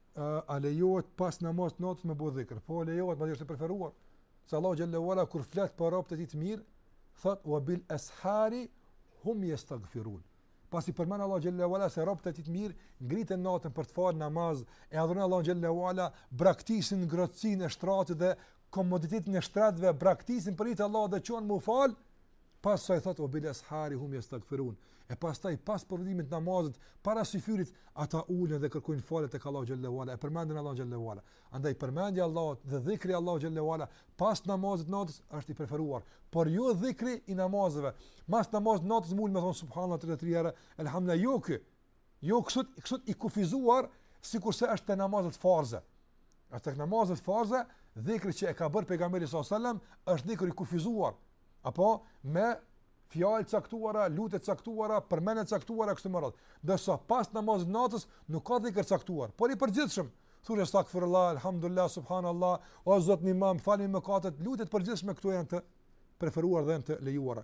Speaker 8: a
Speaker 1: lejohet pas namazit të natës me bo dhikr? Po lejohet, madje është e preferuar. Se Allahu xhallahu ala kur flet për robët e tij të mirë, thot wa bil ashari hum yastaghfirun. Pasi përmend Allahu xhallahu ala se robët e tij të mirë ngriten natën për të fal namaz, e adhurojnë Allahun xhallahu ala, braktisin ngrohtësinë e shtratit dhe komoditetin e shtretërve, braktisin për hir të Allahut dhe çohen m'u fal, Pastaj thotë wa bil eshari hum yastaghfirun. E pastaj pas përfundimit namazit, para syfyrit, ata ulen dhe kërkojnë falje tek Allahu xhallahu ala, e përmendin Allahun xhallahu ala. Andaj përmendja e Allahut dhe dhikri i Allahut xhallahu ala pas namazit natës është i preferuar, por jo dhikri i namazeve. Mas namazit natës mos me thonë subhanallah 33 herë, elhamdulilah jo kë, Jo kësut, kësut i kufizuar, sikurse është te namazet farze. A te namazet farze, dhikri që e ka bërë pejgamberi s.a.s. është dhikri i kufizuar. Apo me fjalë caktuara, lutje caktuara, përmendje caktuara kështu me radhë. Ndërsa pas namazit natës nuk ka dhikr caktuar, por i përgjithshëm. Thuaj astaghfirullah, alhamdulillah, subhanallah, o Zot m'i mam, falmi mëkatet, lutjet e përgjithshme këtu janë të preferuara dhe
Speaker 9: janë të lejuara.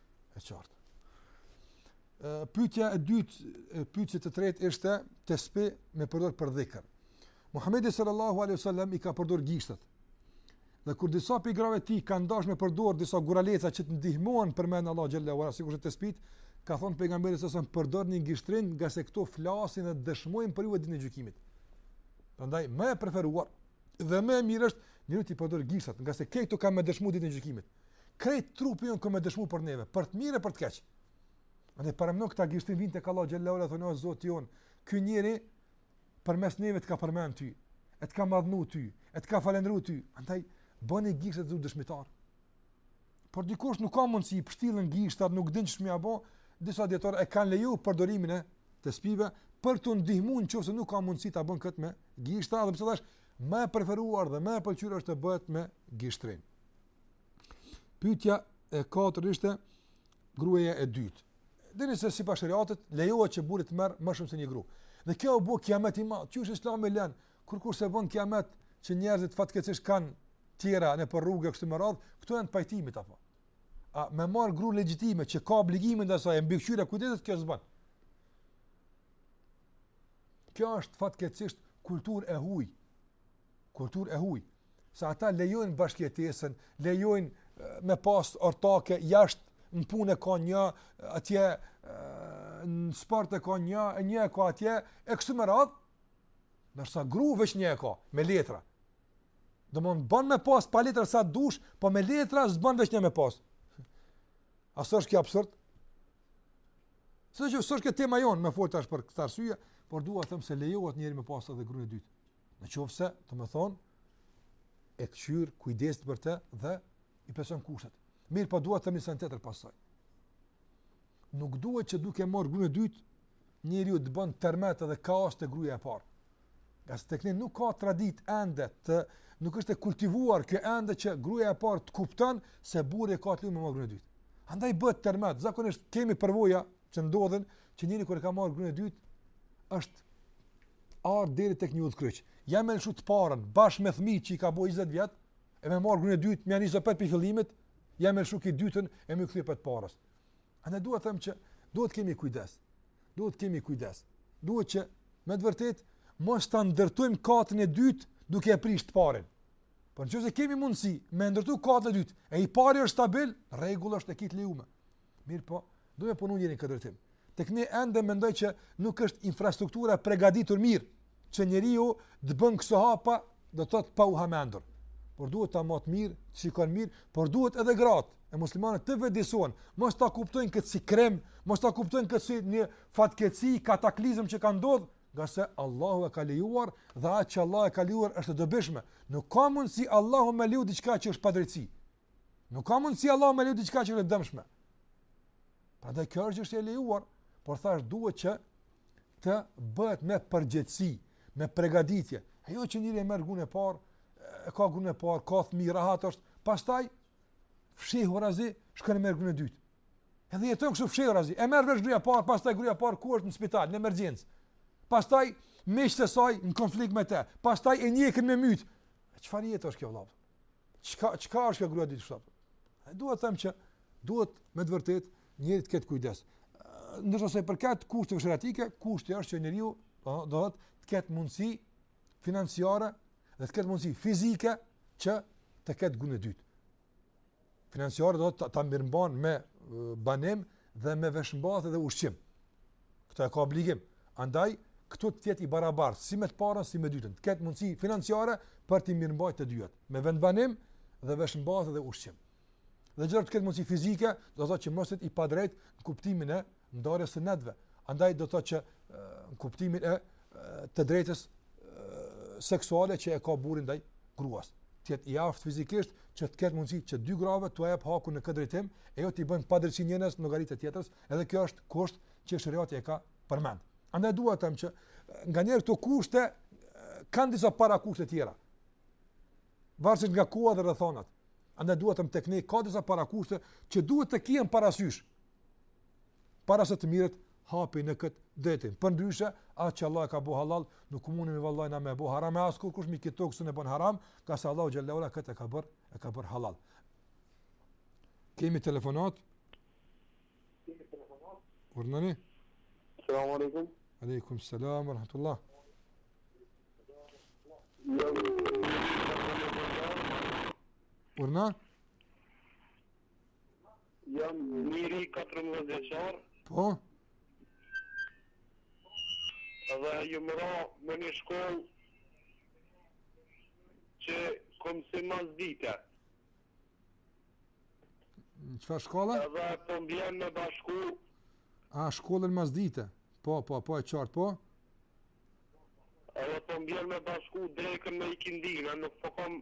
Speaker 9: E
Speaker 1: qartë. Pyetja e dytë, pyetja e tretë ishte tespi me përdor për dhikr. Muhamedi sallallahu alaihi wasallam i ka përdor gishtat. Dhe kur disa pi grave të tij kanë dashur me përdor disa guraleca që të ndihmojnë përmend Allah xhelle ve ala sikur tespit, ka thon pejgamberi se son përdorni gishtrinjtë, ngase këto flasin dhe dëshmojnë për ju ditën e gjykimit. Prandaj më e preferuar dhe më e mirë është njeriu t'i përdor gishtat, ngase këto kanë me dëshmuar ditën e gjykimit. Krejt trupi jonë ka me dëshmu për neve, për të mirë e për të keq. Andaj paramendoni këta gishtrinj vijnë tek Allahu xhelle ve ala, thonë, o Zoti jonë, ky njeri përmes neve të ka përmen ty, e të ka madhnu ty, e të ka falendru ty. Andaj, bëni gishtat tuaj dëshmitarë. Por dikush nuk ka mundësi, i pështillen gishtat, nuk din qysh me ia bo, disa dijetarë e kanë leju përdorimin e tespive, për të ndihmu në qoftë se nuk ka mundësi të bënë këtë me gishtat, dhe përsëri është më e preferuar dhe më e pëlqyer është të bëhet me gishtrinj. Pyetja e katërt ishte gruaja e dytë. Dini se sipas shariatit lejohet që burri të marr më shumë se një grua. Dhe kjo u bë kiamet i madh. Qysh Islami lën kurrkush s'e bën kiamet që njerëzit fatkeqësisht kanë tjera nëpër rrugë kështu me radh, këtu janë pajtimit apo. A me marr gru legjitime që ka obligimin ndaj saj me këqyr e kujdeset kjo s'bën. Kjo është fatkeqësisht kulturë e huaj. Kulturë e huaj. se ata lejojnë bashkëjetesën, lejojnë me pas ortake jashtë në punë e ka një atje në sport e ka një e një e ka atje e kështu me radh ndërsa gru veç një e ka me letra domethënë bën me pas pa letra sa dush po me letra s'bën veç një me pas a s'është kjo absurd s'është kjo tema jonë me fol tash për këtë arsye por dua të them se lejohet njeriu me pas edhe grunë e dytë Në qoftë se, domethënë, e këqyr, kujdeset për të dhe i plotëson kushtet. Mirëpo dua të them një send tjetër pas saj. Nuk duhet që duke marrë grunë e dytë, njeriu të bënë tërmet edhe kaos te gruja e parë. Ngase tek ne nuk ka traditë ende, nuk është e kultivuar kjo ende që gruja e parë të kupton se burri e ka të lejume me marrë grunë e dytë. Andaj bëhet tërmet, zakonisht kemi përvoja, që ndodhin që njeriu kur e ka marrë gruan e dytë është ardh deri tek një udhkryq. Ja me lëshu të parën bashkë me fëmijë që i ka bo 20 vjet, e me marr gruan e dytë, me ia nis opet prej fillimit, ja me lëshu këtë dytën e me iu kthy prap të parës. Andaj dua të them që duhet të kemi kujdes. Duhet të kemi kujdes. Duhet që me të vërtet mos ta ndërtojmë katin e dytë duke e prish të parin. Por në qoftë se kemi mundësi me ndërtu katin e dytë, e i pari është stabil, në rregull është, e ki të lejuar. Mirpo, duhet të punojë në këtë drejtim. Tek ne ende mendoj që nuk është infrastruktura e përgatitur mirë që njeriu të bën këso hapa, do të thotë pa u hamendur. Por duhet ta mat mirë, të shikon mirë, por duhet edhe gratë muslimane të vetëdijesohen, mos ta kuptojnë këtë si krim, mos ta kuptojnë këtë si një fatkeqësi, kataklizëm që ka ndodhur, ngase Allahu e ka lejuar dhe atë që Allah e ka lejuar është e dobishme. Nuk ka mundsi Allahu me leju diçka që është padrejtësi. Nuk ka mundësi Allah me leju diçka që është e dëmshme. Prandaj kjo është që është e lejuar, por thash duhet që të bëhet me përgjegjësi, me pregaditje. E jo që njeri e merr grun e parë, e ka grun e parë, ka thmi, rahat është, pastaj, fshehurazi, shkon e merr grun e dytë. Edhe jeton kështu fshehurazi, e merr vesh gruja parë, pastaj gruja parë, ku është në spital, në emergjencë. Pastaj, miqtë e saj, në konflikt me te, pastaj e njekin me mytë. E çfarë jetë është kjo vlla? Çka çka është kjo grua e dytë kshtu? E dua të them që duhet me të vërtet njeri të ketë kujdes. Ndërsa sa i përket kushteve sheriatike, kushti është që njeriu do të thotë të ketë mundësi financiare dhe të ketë mundësi fizike që të ketë grun e dytë. Financiare do të ta mirëmban me banim dhe me veshmbathje dhe ushqim. Këto e ka obligim. Andaj këtu të jetë i barabartë si me të parën si me të dytën. Të ketë mundësi financiare për t'i mirëmbajtur të dyat, me vendbanim dhe veshmbathje dhe ushqim. Dhe gjithashtu të ketë mundësi fizike, do të thotë që mos të jetë i padrejtë në kuptimin e ndarjes së netëve. Andaj do të thotë që në kuptimin e të drejtës seksuale që e ka burri ndaj gruas, të jetë i aftë fizikisht që të ketë mundësi që dy grave t'u jap hakun në këtë drejtim, e jo t'i bën padrejtësi njërës në llogari të tjetrës, edhe kjo është kusht që sheriati e ka përmend. Andaj dua të them që nganjëherë këto kushte kanë disa parakushte tjera. Varësisht nga koha dhe rrethanat. Andaj dua të them tek ne ka disa parakushte që duhet të kihen parasysh Para se të mirret hapi në këtë drejtim. Përndryshe, atë që Allah e ka bo halal, nuk mundemi vallahi na me bo haram, e as kurkush mbi këtë tokë s'un e bon haram, ngase Allahu xhele shanuhu këtë e ka bërë, e ka bërë halal. Kemi telefonat? Kemi telefonat? Urdhnoni?
Speaker 9: Salamu alaikum.
Speaker 1: Aleikum, salamu, rahmatullah. Urdhno?
Speaker 9: Jam një i ri 14 vjeçar.
Speaker 1: Po?
Speaker 9: Dhe jom ra me një shkollë që kom si mas dite.
Speaker 1: Në çfarë shkolla?
Speaker 9: Dhe po m'bjen me bashku.
Speaker 1: A, shkollën mas dite. Po, po, po, e qartë, po?
Speaker 9: Dhe po m'bjen me bashku drekën me ikindinë, nuk po kom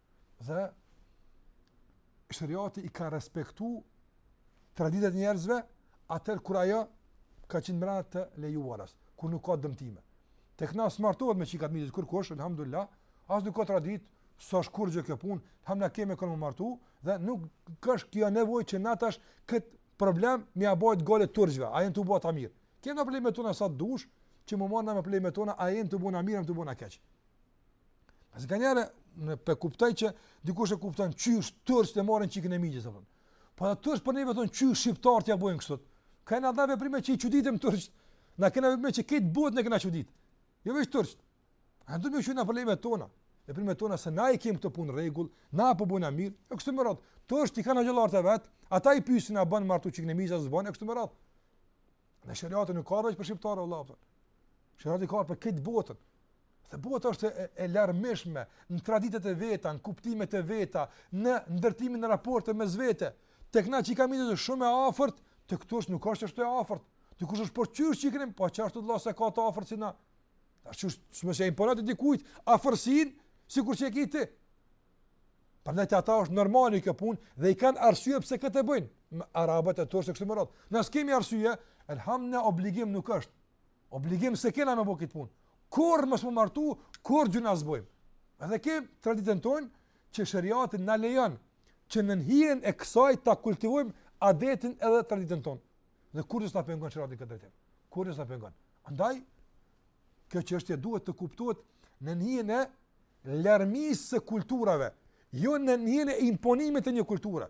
Speaker 1: Dhe shëriati i ka respektu traditat e njerëzve atëherë kur ajo ka qenë mbrena të lejuarës, kur nuk ka dëmtime. Tek na s'martohet me çikat e mixhës kurkush, alhamdulillah, as nuk ka tradit, s'është kurgjë kjo pun, elhamna kemi kën me martu, dhe nuk kish kjo nevojë që na tash këtë problem me ia bo gajle të turqve, a janë tu bo a mirë. Kena probleme tona sa të dush, që me u marrë na me probleme tona, a jena tu bo na mirë, a jena tu bo na keq. E se kanjëherë, unë pe kuptoj që dikush e kupton qysh turqit e marrin çikën e mixhës apo. Po ata turq po na vetin qysh shqiptarët ia bëjnë kështu. Kena na veprime që i çuditim turqit. Na kena veprime që krejt botën e kena çudit. Jo veç turqit. A do të mi shohim problemet tona? Veprimet tona se na i kem këto punë rregull, na po bojna mirë. E kështu me radhë. Turqit i kanë dijetarët e vet. Ata i pyesin a bën martu çikën e mixhës a s'bën e kështu me radhë. Shëriati nuk ka ardhë për shqiptarë, vëlla, vetëm. Shëriati ka ardhë për krejt botën. Dhe bota është e, e larmishme, në traditat e veta, në kuptimet e veta, në ndërtimin e raporteve mes vete. Tek na çika e mixhës shumë e afërt, te dikush nuk është ashtu e afërt. Dikush është porqysh që e kemi, po çfarë, vëlla, s'e ka të afërt si na. A qysh, s'mun ia imponon ti dikujt, afërsin, sikur që e ki ti. Prandaj te ata është normale kjo punë dhe i kanë arsye pse këtë e bëjnë. Arabët e turqit e kështu me radhë. Na s'kemi arsye, elhamna obligim nuk është. Obligim s'e kena me bë kit punë. Kurrë mos me martu, kurrë gjynah s'bojmë. Edhe kem traditën tonë që sheriati na lejon që nën hijen e kësaj ta kultivojmë adetin edhe traditën tonë. Dhe ku të pengon sheriati në këtë drejtim? Ku të pengon? Andaj kjo çështje duhet të kuptohet nën hijen e larmisë së kulturave, jo nën hijen e imponimit të një kulture.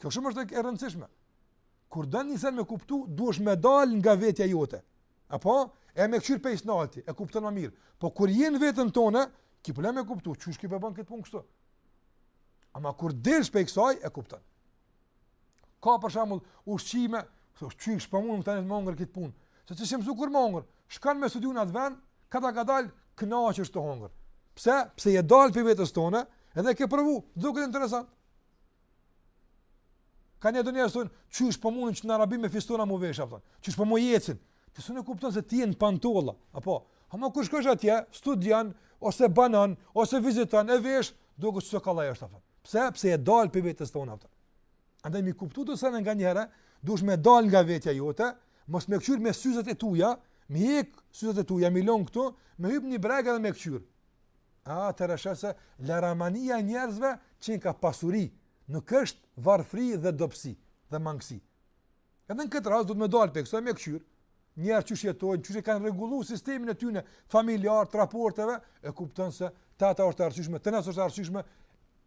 Speaker 1: Kjo shumë është e rëndësishme. Kur do një sen me kuptu, duhesh me dalë nga vetja jote. Apo, e me këqyrë pej së nalti, e kupton më mirë. Po kur je në veten tonë, ki problem me kuptu, qysh ky pe bën këtë punë kështu? Ama kur delsh pej saj, e kupton. Ka për shembull ushqime, thu qysh po mundkan me hongër këtë punë. Se ti s'je mësu kurrë me hongër, shkon me studiu n'atë vend, kadalë kadalë kënaqesh tu hongër. Pse? Pse je dal pej vetes tonë, edhe e ke provu, duket interesant. Kanjëherë donjë thun, qysh po mundun që në Arabi me fistana mu vesh apo. Qysh po mun ecin. Ti s'e kupton se ti je në pantolla, apo? Ama kur shkosh atje, studion ose banon ose viziton e vesh, duket se kollaj është. Pse? Pse je dal pe vetes tonë ashtu. Andaj mi kuptu do sene nganjëherë, duhesh me dal nga vetja jote, mos me këqyr me syzet e tuja, mi hek syzet e tuja, mi lon këtu, me hyp në një breg edhe me këqyr. A, atëherë sheh se laramania e njerëzve qenka pasuri, nuk është varfri dhe dobsi dhe mangësi. Edhe në këtë rast duhet me dalë pej kësaj me këqyr njerëz qysh jetojnë, qysh e kanë rregullu sistemin e tyne familjar, të raporteve, e kupton se te ata është arsyshme, te na s'është arsyshme,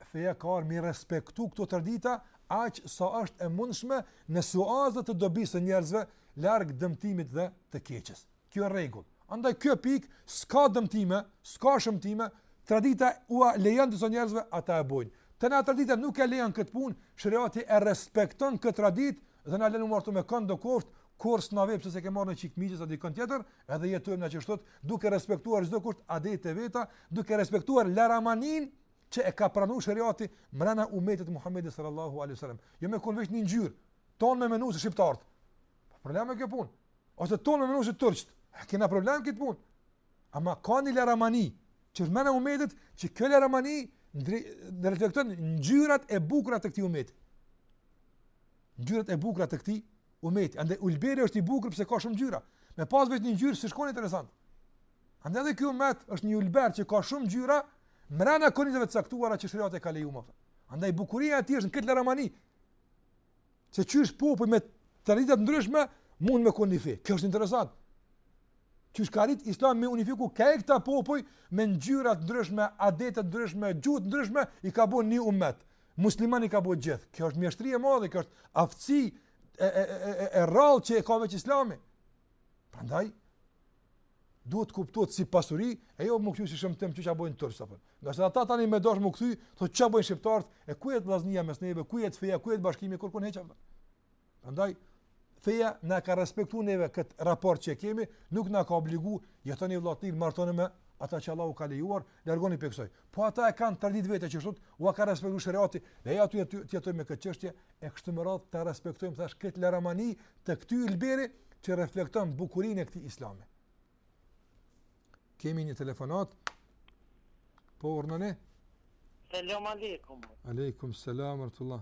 Speaker 1: feja ka ardh m'i respektu këto tradita, aq sa është e mundshme në suaza të dobisë së njerëzve, larg dëmtimit dhe të keqes. Kjo rregull. Andaj kjo pikë s'ka dëmtime, s'ka shëmtime, tradita ua lejon disa njerëzve ata e bojnë. Te na tradita nuk e lejon këtë punë, sheriati e respekton këtë traditë dhe na len m'u martu me këndo koftë, kush s'na vet pse s'e ke marrë një çikë mixhës a dikën tjetër, edhe jetojmë na qështu, duke respektuar çdokush adetet e veta, duke respektuar laramaninë që e ka pranu sheriati mrena umetit Muhammedit sallallahu a.s. Jo me kon veç një ngjyrë, tonë me menu si shqiptarët, Po problem kjo punë. Ose tonë me menu si turqit. A kena problem këtë punë. Ama ka një laramani, që është mrena umetit, që kjo laramani reflekton ngjyrat e bukura të këtij umeti. Ngjyrat e bukura të këtij umeti. Andaj ylberi është i bukur pse ka shumë ngjyra. Me pas veç një ngjyrë, s'ish kon interesant. Andaj edhe ky umet është një ylber që ka shumë ngjyra, mrena kornizave të caktuara që sheriati i ka lejuar. Andaj bukuria e tij është në këtë laramani. Se qysh popuj me tradita të ndryshme mund me konë një fe. Kjo është interesant. Qysh ka arrit islami me unifiku krejt këta popuj me ngjyra të ndryshme, adete të ndryshme, gjuhë të ndryshme, i ka bo një umet. Musliman i ka bo gjithë. Kjo është mjeshtri e madhe, kjo është aftësi e, e, e, e, e rrallë që e ka veç islami. Prandaj, duhet të kuptohet si pasuri, e jo me kthy si shëmtim që çfarë bëjnë turp apo. Ngase ata tani me dasht me kthy, thotë çfarë bëjnë shqiptarët, e ku jet vllaznia mes neve, ku jet feja, ku jet bashkimi kur kanë hequr. Prandaj feja na ka respektuar neve kët raport që kemi, nuk na ka obligu jetoni vllatin martoni me ata që Allahu ka lejuar, largoni pej ksaj. Po ata e kanë traditë vetë qështu, ua ka respektu sheriati, leji aty të jetojnë me këtë çështje e kështu me radhë ta respektojmë tash këtë laramani të këtij ylberi që reflekton bukurinë e këtij Islami. Kemi një telefonat. Po urnoni.
Speaker 10: Selam aleikum.
Speaker 1: Aleikum selam ورحمة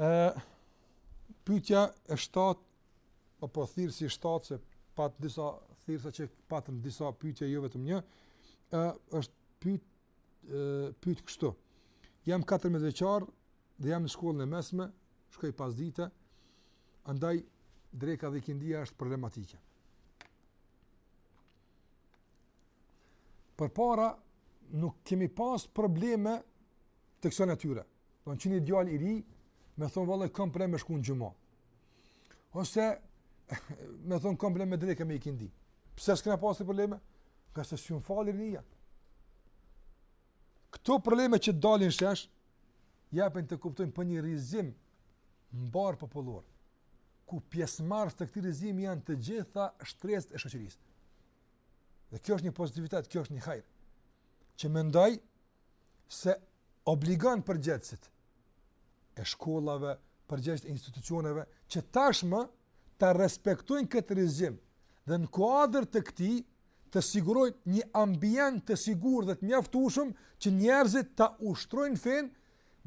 Speaker 1: Ë pyetja e 7 apo thirrsi i 7 se pat disa thirrsa që patën disa pyetje jo vetëm një, ë është pyet ë pyet kështu. Jam 14 vjeçar dhe jam në shkollën e mesme, shkoj pas dite, andaj dreka dhe ikindia është problematike. Përpara nuk kemi pas probleme të kësaj natyre. Do në që një djalë i ri, me thonë vlla e kam problem me shku në xhuma. Ose, me thonë kam problem me drekë, me ikindi. Pse s'kena pas të probleme? Ngase s'jan fal rinia. Këto probleme që dalin shesh, japin të kuptojnë për një rizgjim mbarëpopullor. ku pjesëmarrës të këtij rizgjimi janë të gjitha shtresat e shoqërisë. Dhe kjo është një pozitivitet, kjo është një hajr. Që mendoj se obligon përgjegjësit e shkollave, përgjegjësit e institucioneve që tashmë ta respektojnë këtë rizgjim dhe në kuadër të këtij të sigurojnë një ambient të sigurt dhe të mjaftueshëm që njerëzit ta ushtrojnë fenë,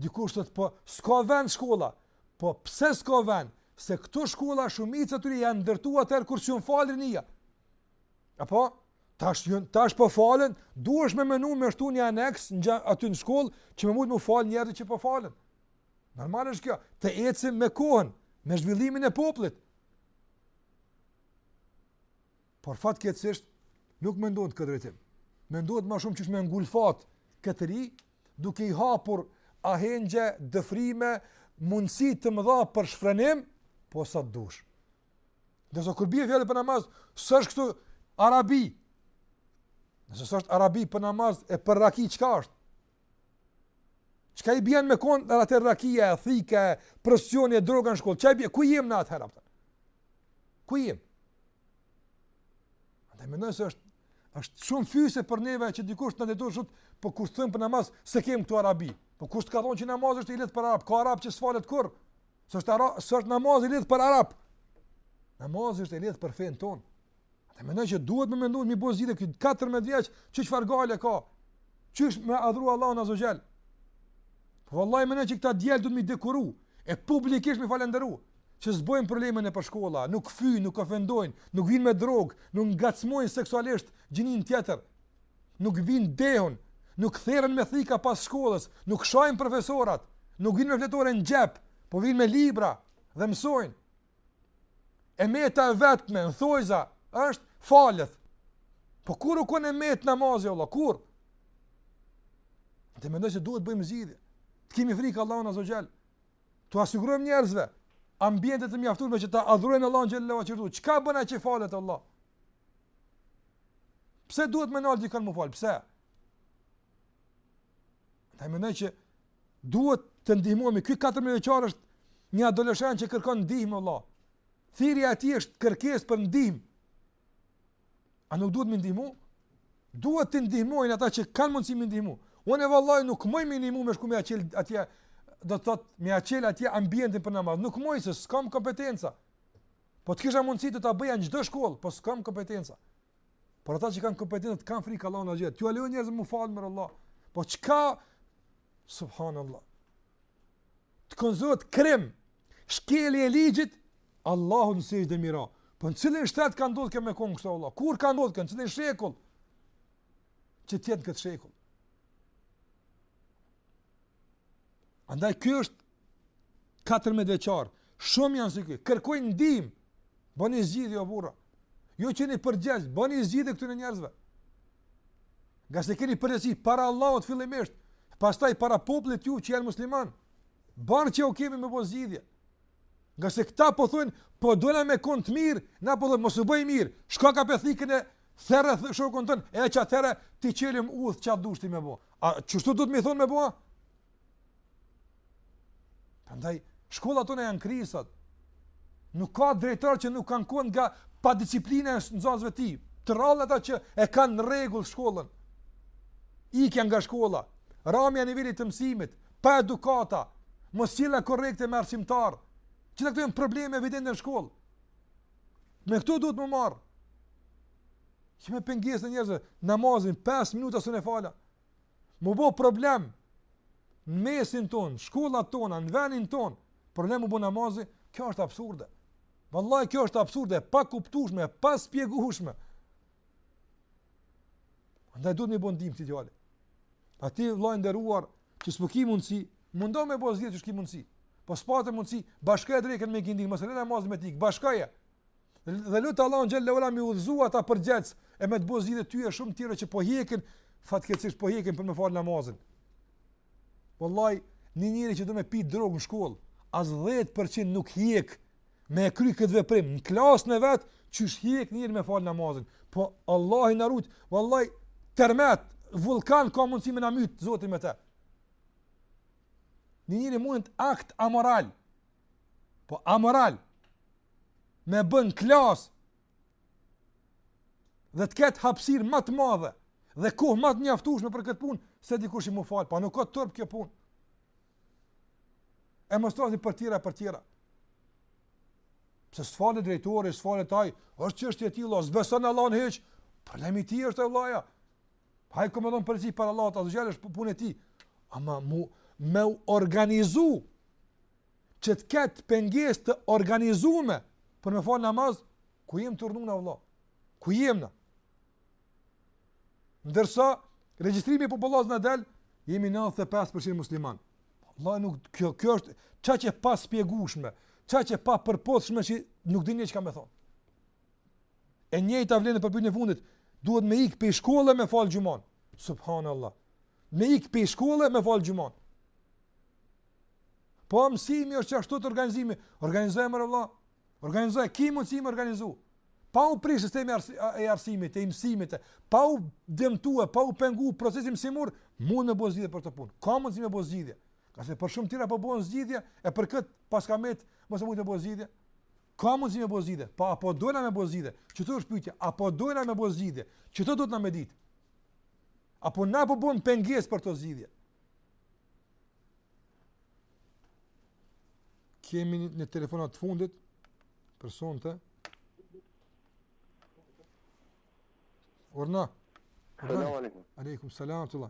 Speaker 1: dikush thotë po s'ka vend shkolla, Po pse s'ka vend, se këto shkolla shumica e tyre janë ndërtuar atëherë kur s'u fal rinia. Apo tash, tash po falen, duhesh me menu me shtu një aneks aty në shkollë që me mujt m'u fal njerëzit që po falen. Normal është kjo, të ecim me kohën, me zhvillimin e popullit. Por fatkeqësisht nuk mendohet në këtë drejtim. Mendohet ma shumë qysh me ngulfat këtë ri duke i hapur ahengje, dëfrime, mundësi të mëdha për shfrenim, po sa të dush. Ndërsa kur bie fjala për namaz, s'është këtu Arabi. Nëse s'është Arabi për namaz e për raki çka është? Çka i bjen me kon edhe atë rakia, thika, prostitucioni e droga në shkollë? Çka i bën? Ku jem na atëherë? Ku jem? Andaj mendoj se është Është shumë fyese për neve që dikush të ndetosh sot, po kur thon për namaz, s'e kem këtu Arabi. Po kush të ka thonë që namazi është i lidht për arab? Ka arab që s'falet kurrë. S'është arab, s'është namazi i lidht për arab. Namazi është i lidht për fenë tonë. Andaj mendoj që duhet me mendu me i ba zgjidhje këtu 14 vjeç, çu çfarë gajle ka? Qysh me adhuru Allahun azze ve xhel. Po vallahi mendoj që këta djem duhet me i dekoru e publikisht me i falënderu. që s'bojnë probleme nëpër shkolla, nuk fyjnë, nuk ofendojnë, nuk vinë me drogë, nuk ngacmojnë seksualisht gjininë tjetër, nuk vinë dehun, nuk theren me thika pas shkollës, nuk shajnë profesorat, nuk vinë me fletore në xhep, po vinë me libra dhe mësojnë. E meta e vetme, në thojza, është falet. Po kur u kon e metë namazi, vlla, kur? Dhe mendoj se duhet t'bëjmë zgjidhje. Ta kemi frikë Allahun azze ve xhel. T'ua sigurojmë njerëzve ambiente të mjaftueshme që ta adhurojnë Allahun xhel-le xhelaluhu. Çka bën ai që falet, vlla? Pse duhet me nal dikon m'u fal? Pse? Andaj mendoj që duhet të ndihmohemi. Ky 14 vjeçar është një adoleshent që kërkon ndihmë, vlla. Thirrja e tij është kërkesë për ndihmë. A nuk duhet me ndihmu? Duhet të ndihmojnë ata që kanë mundësi me ndihmu. Unë vallaj nuk muj me ndihmu me shku me ia çel atje, do të thotë me ia çel atje ambientin për namaz. Nuk muj se s'kam kompetenca. Po të kisha mundësi të ta bëja në çdo shkollë, po s'kam kompetenca. Por ata që kanë kompetenca ta kanë frikë Allahun na gjet. T'ju lejojnë njerëz me u fal për Allah. Po çka subhanallahu të konsiderohet krim, shkelje e ligjit, Allahu na sjelltë të mira. Po në cilin shtet ka ndodhë kjo me kon kështu vlla? Kur ka ndodhë kjo? Në cilin shekull? Që të jetë në këtë shekull. Andaj ky është 14 vjeçar. Shumë janë si ky. Kërkojnë ndihmë. Bëni zgjidhje o burra. Ju që jeni përgjegjës, bëni zgjidhje këtyne njerëzve. Ngase keni përgjegjësi para Allahut fillimisht, pastaj para popullit ju që janë musliman. Borxh u kemi me bo zgjidhje. Ngase këta po thonë, po dona me kon të mirë, na po thonë mos u bëj i mirë. Shko kape thikën e therre shokun ton, e qatëherë t'i çelim udhë çka dush ti me bo. A kështu duhet me i thon me bo? Prandaj shkollat tona janë në krizë sot. Nuk ka drejtor që nuk ankohet nga padisiplina e nxënësve të tij. Të rrallë ata që e kanë në rregull shkollën. Ikja nga shkolla, ramja e nivelit të mësimit, paedukata, mossjellja korrekte me arsimtarë. Gjithë këto janë probleme evidente në shkollë. Me këto duhet me u marr. Që me pengesën e njerëzve, namazin 5 minuta s'un e fal a. Mu bo problem në mesin tonë, shkollat tona, në venin tonë, problem mu bo namazi, kjo është absurde. Vallahi, kjo është absurde, e pakuptushme, e pashpjegushme. Andaj duhet me i bo ndihmë këtij djali. A ti vëlla i nderuar, që s'po ki mundësi, mundohu me bo zgjidhje qysh ki mundësi. Po s'pate mundësi, bashkoje drekën me ikindi, ma mirë se namazi me t'ik, bashkoje. Dhe lute Allahun xhele ve ala me i udhëzu ata përgjegjës, e me të bo zgjidhje ty e shumë tjerë që po hjekin, fatkeqësisht po hjekin për me falë namazin. Vallahi, një njeri që do me pi drogë në shkollë, as 10% nuk hjek me e kry këtë veprim, në klasën e vet, qysh hjek njeri me falë namazin. Po Allahu na rujtë, vallahi, tërmet, vullkan ka mundësi me na mytë Zoti me te. Një njeri mundet akt amoral, Po amoral, me bo në klasë, dhe të ketë hapsirë më të madhe, dhe kohë më të mjaftushme për këtë punë, se dikushi mu falë, pa nuk ka turp kjo punë. E mos të flasim për tjera, për tjera. Pse s'falet drejtori, s'falet ai, është çështje e tij vlla, s'beson Allahun hiç, problemi i tij është e vllaja. Ai ka me dhon përgjigje para Allahit azze ve xhel, është punë e tij. Ama me u organizu që të ketë pengesë të organizume për me falë namaz, ku jem tu rrnu na vlla? Ku jem na? Ndërsa, regjistrimi i popullsisë na del, jemi 95% musliman. Allah nuk, kjo, kjo është kaq e pashpjegueshme, kaq e papërputhshme që nuk di njeri çka me thonë. E njëjta vlen për pyetjen e fundit, duhet me ik pi shkolle me fal xhumon. Subhanallahu. Me ik pi shkolle me fal xhumon. Po mësimi është çështje organizimi, organizoje more vlla, organizoje, ki mundësi me organizu, pa u prish sistemi i arsimit, i mësimit, pa u demtu e pa u pengu procesi mësimor, mund me bo zgjidhje për këtë punë, ka mundësi me bo zgjidhje, qysh për shumë tjera po bon zgjidhje, e për këtë paska met me mos mujt me bo zgjidhje, Ka mundësi me bo zgjidhje, po a po dojna me bo zgjidhje, qito është pytja, a po dojna me bo zgjidhje, qito duhet na me ditë, apo na po bojmë pengesë për këtë zgjidhje. Kemi një telefonat të fundit, për sonte. Orna.
Speaker 11: Salam aleikum.
Speaker 1: Aleikum, salam të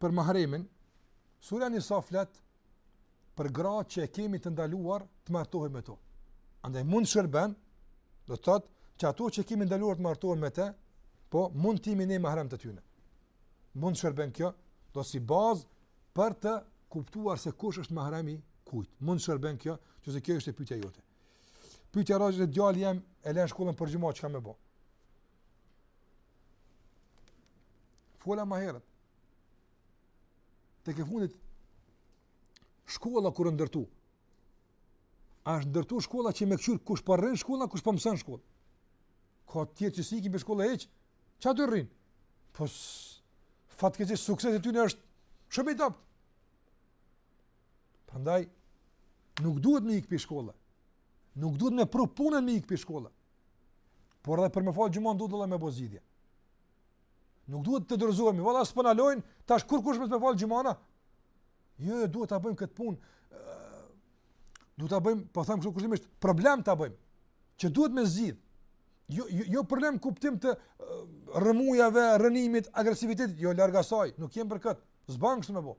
Speaker 11: për
Speaker 1: mahremin, surja Nisa flet për gratë që e kemi të ndaluar të martohemi me to. Andaj mund të shërben, do të thotë, që ato që kemi ndaluar të martohemi me to, po mund të jemi ne mahrem të tyne. Mund të shërben kjo, do si bazë për të kuptuar se kush është mahrem i kujt. Mund të shërben kjo, nëse kjo është pytja jote. Pytja radhës: djali jem e len shkollën për xhuma, çka me bo. Fola ma herët. Tekefundit shkolla kur u ndërtu. A është ndërtu shkolla që me kqyr kush po rrin n'shkollë, kush po mëson n'shkollë? Ka të tjerë që s'ikin pi shkolle hiç. Çka tu rrin? Po fatkeqësisht suksesi i tyne është shumë i dobët. Prandaj nuk duhet me ikë pi shkolle. Nuk duhet me pru punën me ikë pi shkolle. Por edhe për me fal xhumon duhet edhe me bo zgjidhje. Nuk duhet të dorëzohemi, valla s'po na lojn, tash kurkush mos t'fal xhumanë? Jo, jo, duhet ta bëjmë këtë punë. Duhet ta bëjmë, po them kështu kushtimisht, problem ta bëjmë. Që duhet me zgjidh. Jo, jo, jo problem kuptim të rrëmujave, rrënimit, agresivitetit, jo larg asaj, nuk jem për kët. S'bën kështu me bo.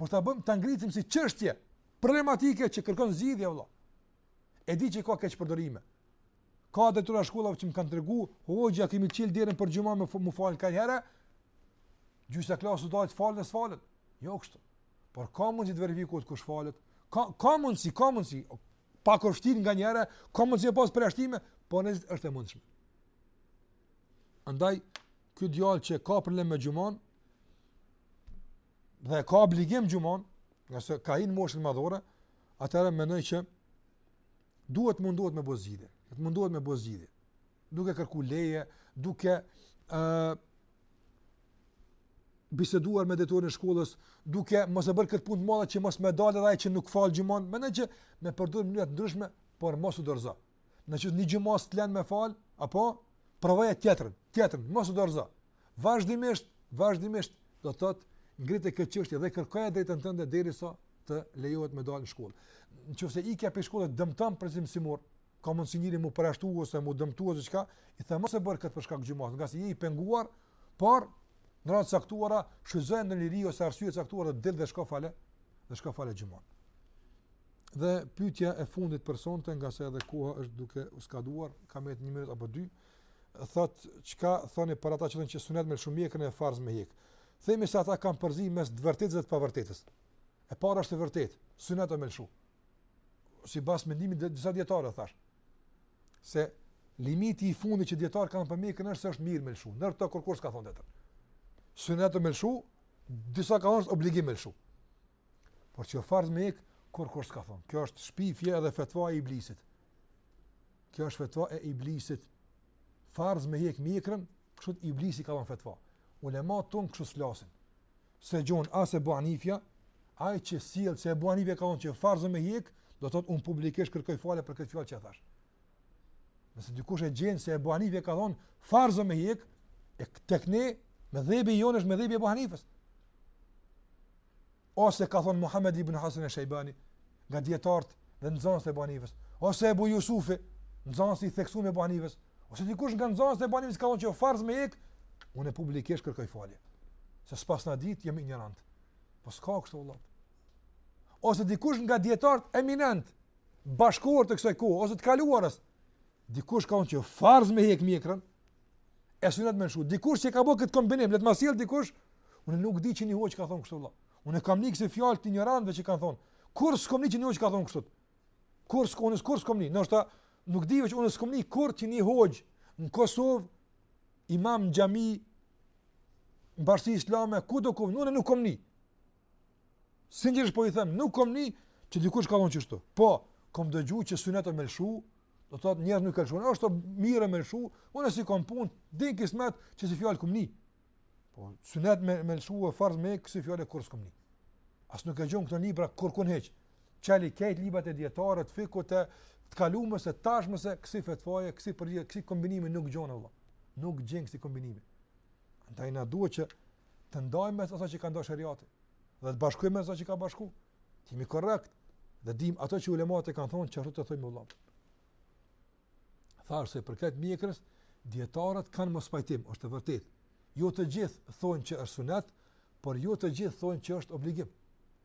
Speaker 1: Por ta bëjmë ta ngritim si çështje problematike që kërkon zgjidhje vlla. E di që ka keqpërdorime. Ka drejtora shkollave që më kanë tregu, hoxha kemi çel derën për xhuma m'u falën kanjëherë. Gjysa klasës do të falen, s'falen. Jo kështu. Por ka mundësi të verifikohet kush falet. Ka ka mundësi, ka mundësi. Pa kurthin nganjëherë, ka mundësi me pas përjashtime, po nesejse është e mundshme. Andaj ky djalë që ka problem me xhumanë, dhe ka obligim xhumanë, nëse ka hi në moshën madhore, atëherë mendoj që duhet mundohet me bo zgjidhje, të mundohet me bo zgjidhje, duke kërku leje, duke uh, biseduar me drejtorin e shkollës, duke mos e bërë këtë punë të madhe që mos me dalë edhe ai që nuk fal xhumanë, mendoj që me përdor mënyra të ndryshme, por mos u dorzo. Nëse një xhuma s'të lenë me falë, apo provoje tjetrën, tjetrën, mos u dorëzo. Vazhdimisht, vazhdimisht, do të thotë ngrite këtë çështje dhe kërkoje drejtën tënde derisa të lejohet me dalë nga shkolla. Në qoftë se ikja prej shkollës dëmton, po e zëmë si mor, ka mundsi njëri mu përjashtu ose mu dëmtu ose çka, i them mos e bërë këtë për shkak të xhumasë, ngase je i penguar, por në raste t'caktuara, shfrytëzoje një liri ose arsye t'caktuara del dhe shko fale, dhe shko fale xhumanë. Dhe pyetja e fundit për sonte, ngase edhe koha është duke u skaduar, ka mbet një minut apo dy, thot, çka thoni për ata që thonë që sunet me lshu mjekrën e farz me hek? Themi se ata kanë përzi mes të vërtetës dhe të pavërtetës. E para është e vërtet, sunet o me lëshu. Sipas mendimit të disa dijetarëve, thash. Se limiti i fundit që dijetarët kanë për mjekrën është se është mirë me lëshu. Ndërsa kurkush s'ka thonë atë. Sunet o me lëshu, disa kanë thonë është obligim me lëshu. Por që farz me hek, kurkush s'ka thonë. Kjo është shpifje edhe fetva e iblisit. Kjo është fetva e iblisit. Farz me hek mjekrën, kështu iblisi ka dhënë fetva. Ulematë tanë kështu s'flasin. S'e gjon as Ebu Hanifja, ai që sjell se Ebu Hanifja ka thonë që farz me hek, do të thotë un publikisht kërkoj falje për këtë fjalë që thash. Nëse dikush e gjen se Ebu Hanifja ka thonë farz me hek, e tek ne medhhebi jonë është medhhebi i Ebu Hanifës. ose ka thon Muhammed ibn Hasan esh-Shejbani, nga dijetart dhe nxansit e Ebu Hanifës, ose Ebu Jusufi, nxansi i theksum i Ebu Hanifës, ose dikush nga nxansit e Ebu Hanifës ka thon që farz me hek, unë publikisht kërkoj falje, se s'paskna dit jom injorant, po s'ka kështu vallah. Ose dikush nga dijetart eminent, bashkëkohor të kësaj kohë, ose të kaluarës, dikush ka thon që farz me hek mjekrën, E sunet me lshu, dikush që ka bërë këtë kombinim, le të ma sjell dikush, unë nuk di që një hoxhë ka thonë kështu vëlla. Unë kam ni kësi fjalë të ignorantëve që kanë thonë, kurr s'kom ni që një hoxhë ka thonë kështu. Kurr s'kom ni, kurr s'kom ni, ndoshta nuk di veç unë s'kom ni kurr që një hoxhë në Kosovë, imam në xhami, në bashkësi islame, kudo koftë, unë nuk kom ni. Sinqerisht po i them, nuk kam ni që dikush ka thonë qështu. Po, kam dëgju që sunet me lshu, do thotë njerëz nuk e lëshuan. Është mirë me lshu, unë s'e kam punë, din kismet që si fjalë kom ni. Po, sunet me e lshu e farz me kësi fjalë kurrë s'kom ni. As nuk e gjon këto në libra kurrkun hiç. Çeli krejt librat e dijetarëve të fikhut të të kalumes e tashmës e kësi fetvaje, kësi përgjigje, kësi kombinimi nuk gjon vallah. Nuk gjen kësi kombinimi. Andaj na duhet që të ndajmë mes asaj që ka nda sheriati dhe të bashkojmë mes asaj që ka bashku. Të jemi korrekt dhe t'i dimë ato që ulemat e kanë thonë që ku të thojmë ulemat thanë se për punë të mjekrës, dijetarët kanë mospajtim, është e vërtetë. Jo të gjithë thonë që është sunet, por jo të gjithë thonë që është obligim.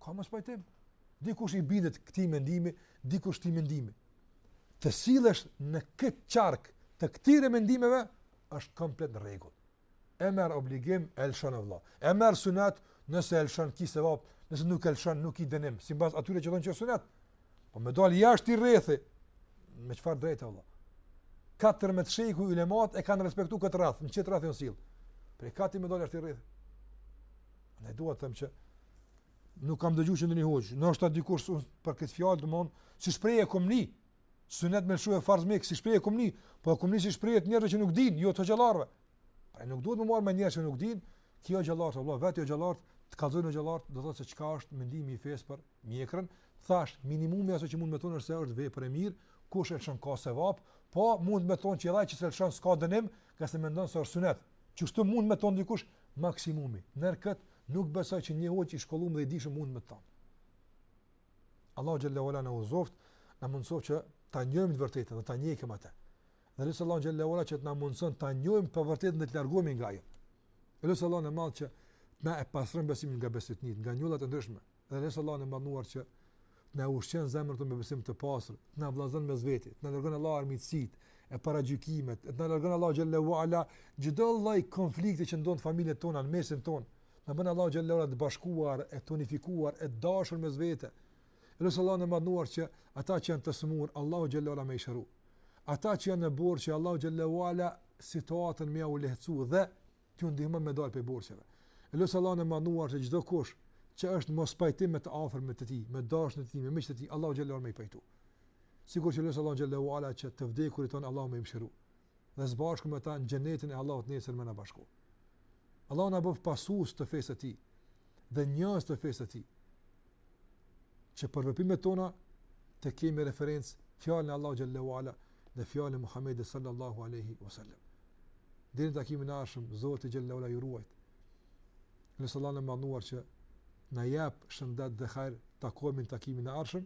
Speaker 1: Ka mospajtim. Dikush i bindet këtij mendimi, dikush atij mendimi. Të sillesh në këtë qark të këtyre mendimeve, është komplet në rregull. E merr obligim, e lëshon o vëlla. E merr sunet, nëse e lëshon ki sevap, nëse nuk e lëshon nuk ki dënim, sipas atyre që thonë që është sunet. Po me dal jashtë këtij rrethi. Me çfarë drejtë vëlla? 14 shekuj ulemat e kanë respektuar këtë rreth, në qet rreth janë sill. Prej kah ti me dal jashtë këtij rrethi. Unë dua të them që nuk kam dëgjuar që ndonjë hoxhë, ndoshta dikush po këtë fjalë domon, si shprehje kom ni, Sunet me lëshu e farz me hjek, si shprehje e kom ni, po kom ni si shprehje njerëzve që nuk dinë, jo t'hoxhallarëve. Pra nuk duhet të merremi me njerëz që nuk dinë, ki hoxhallarë, vallah, vet hoxhallarët, të kallzojnë hoxhallarët, do të thotë se çka është mendimi i fesë për mjekrën, thashë minimumi asaj që mund të thonë është se është vepër e mirë, kush e lëshon ka sevap, po mund të thonë që ai që s'e lëshon s'ka dënim, ngase mendon se është sunet. Qështu mund me thonë dikush maksimumi. Ndër kët nuk besoj që një hoxhë i shkollum dhe i dijshëm mund me thonë. Allahu xhele ve ala na udhëzoftë, na mundësoftë që ta njohim të vërtetën dhe ta ndjekim atë. Dhe e lus Allahun xhele ve ala që të na mundëson ta njohim të pavërtetën dhe të largohemi nga ajo. E lus Allahun e madh që të na e pastron besimin nga bestytnitë, nga njollat e ndryshme. Dhe e lus Allahun e madhëruar që të na ushqen zemrën tonë me besim të pastër, të na vëllazon mes vetit, të na largon Allahu armiqësitë e paragjykimet, të na largon Allahu xhele ve ala çdo lloj konflikti që ndodh në familjen tonë, në mesin tonë. Na bën Allahu xhele ve ala të bashkuar e të unifikuar e të dashur mes vete. Lus Allahun e madhëruar që ata që janë të sëmurë, Allahu xhele ve ala me i shëru. Ata që janë në borxhe Allahu xhele ve ala situatën me u lehtësu dhe t'ju ndihmon me dal prej borxheve. Lus Allahun e madhëruar që çdokush që është në mospajtim me të afërm të tij, me të dashun të tij, me miqtë e tij, Allahu xhele ve ala me i pajtu. Sikur që lus Allahun xhele ve ala që të vdekurit tonë Allahu me i mëshiru. dhe së bashku me ta në xhenetin e Allahut nesër me na bashku. Allahu na bëftë pasues të fesë të tij dhe njerëz të fesë të tij. Që për veprimet tona të kemi referencë fjalën e Allahu xhallahu ala dhe fjalën e Muhamedit sallallahu alaihi wasallam. Dhe në takimin e ardhshëm Zoti xhallahu ala ju ruajt. Me nijet që na jap shëndet dhe hajr takohemi në takimin e ardhshëm.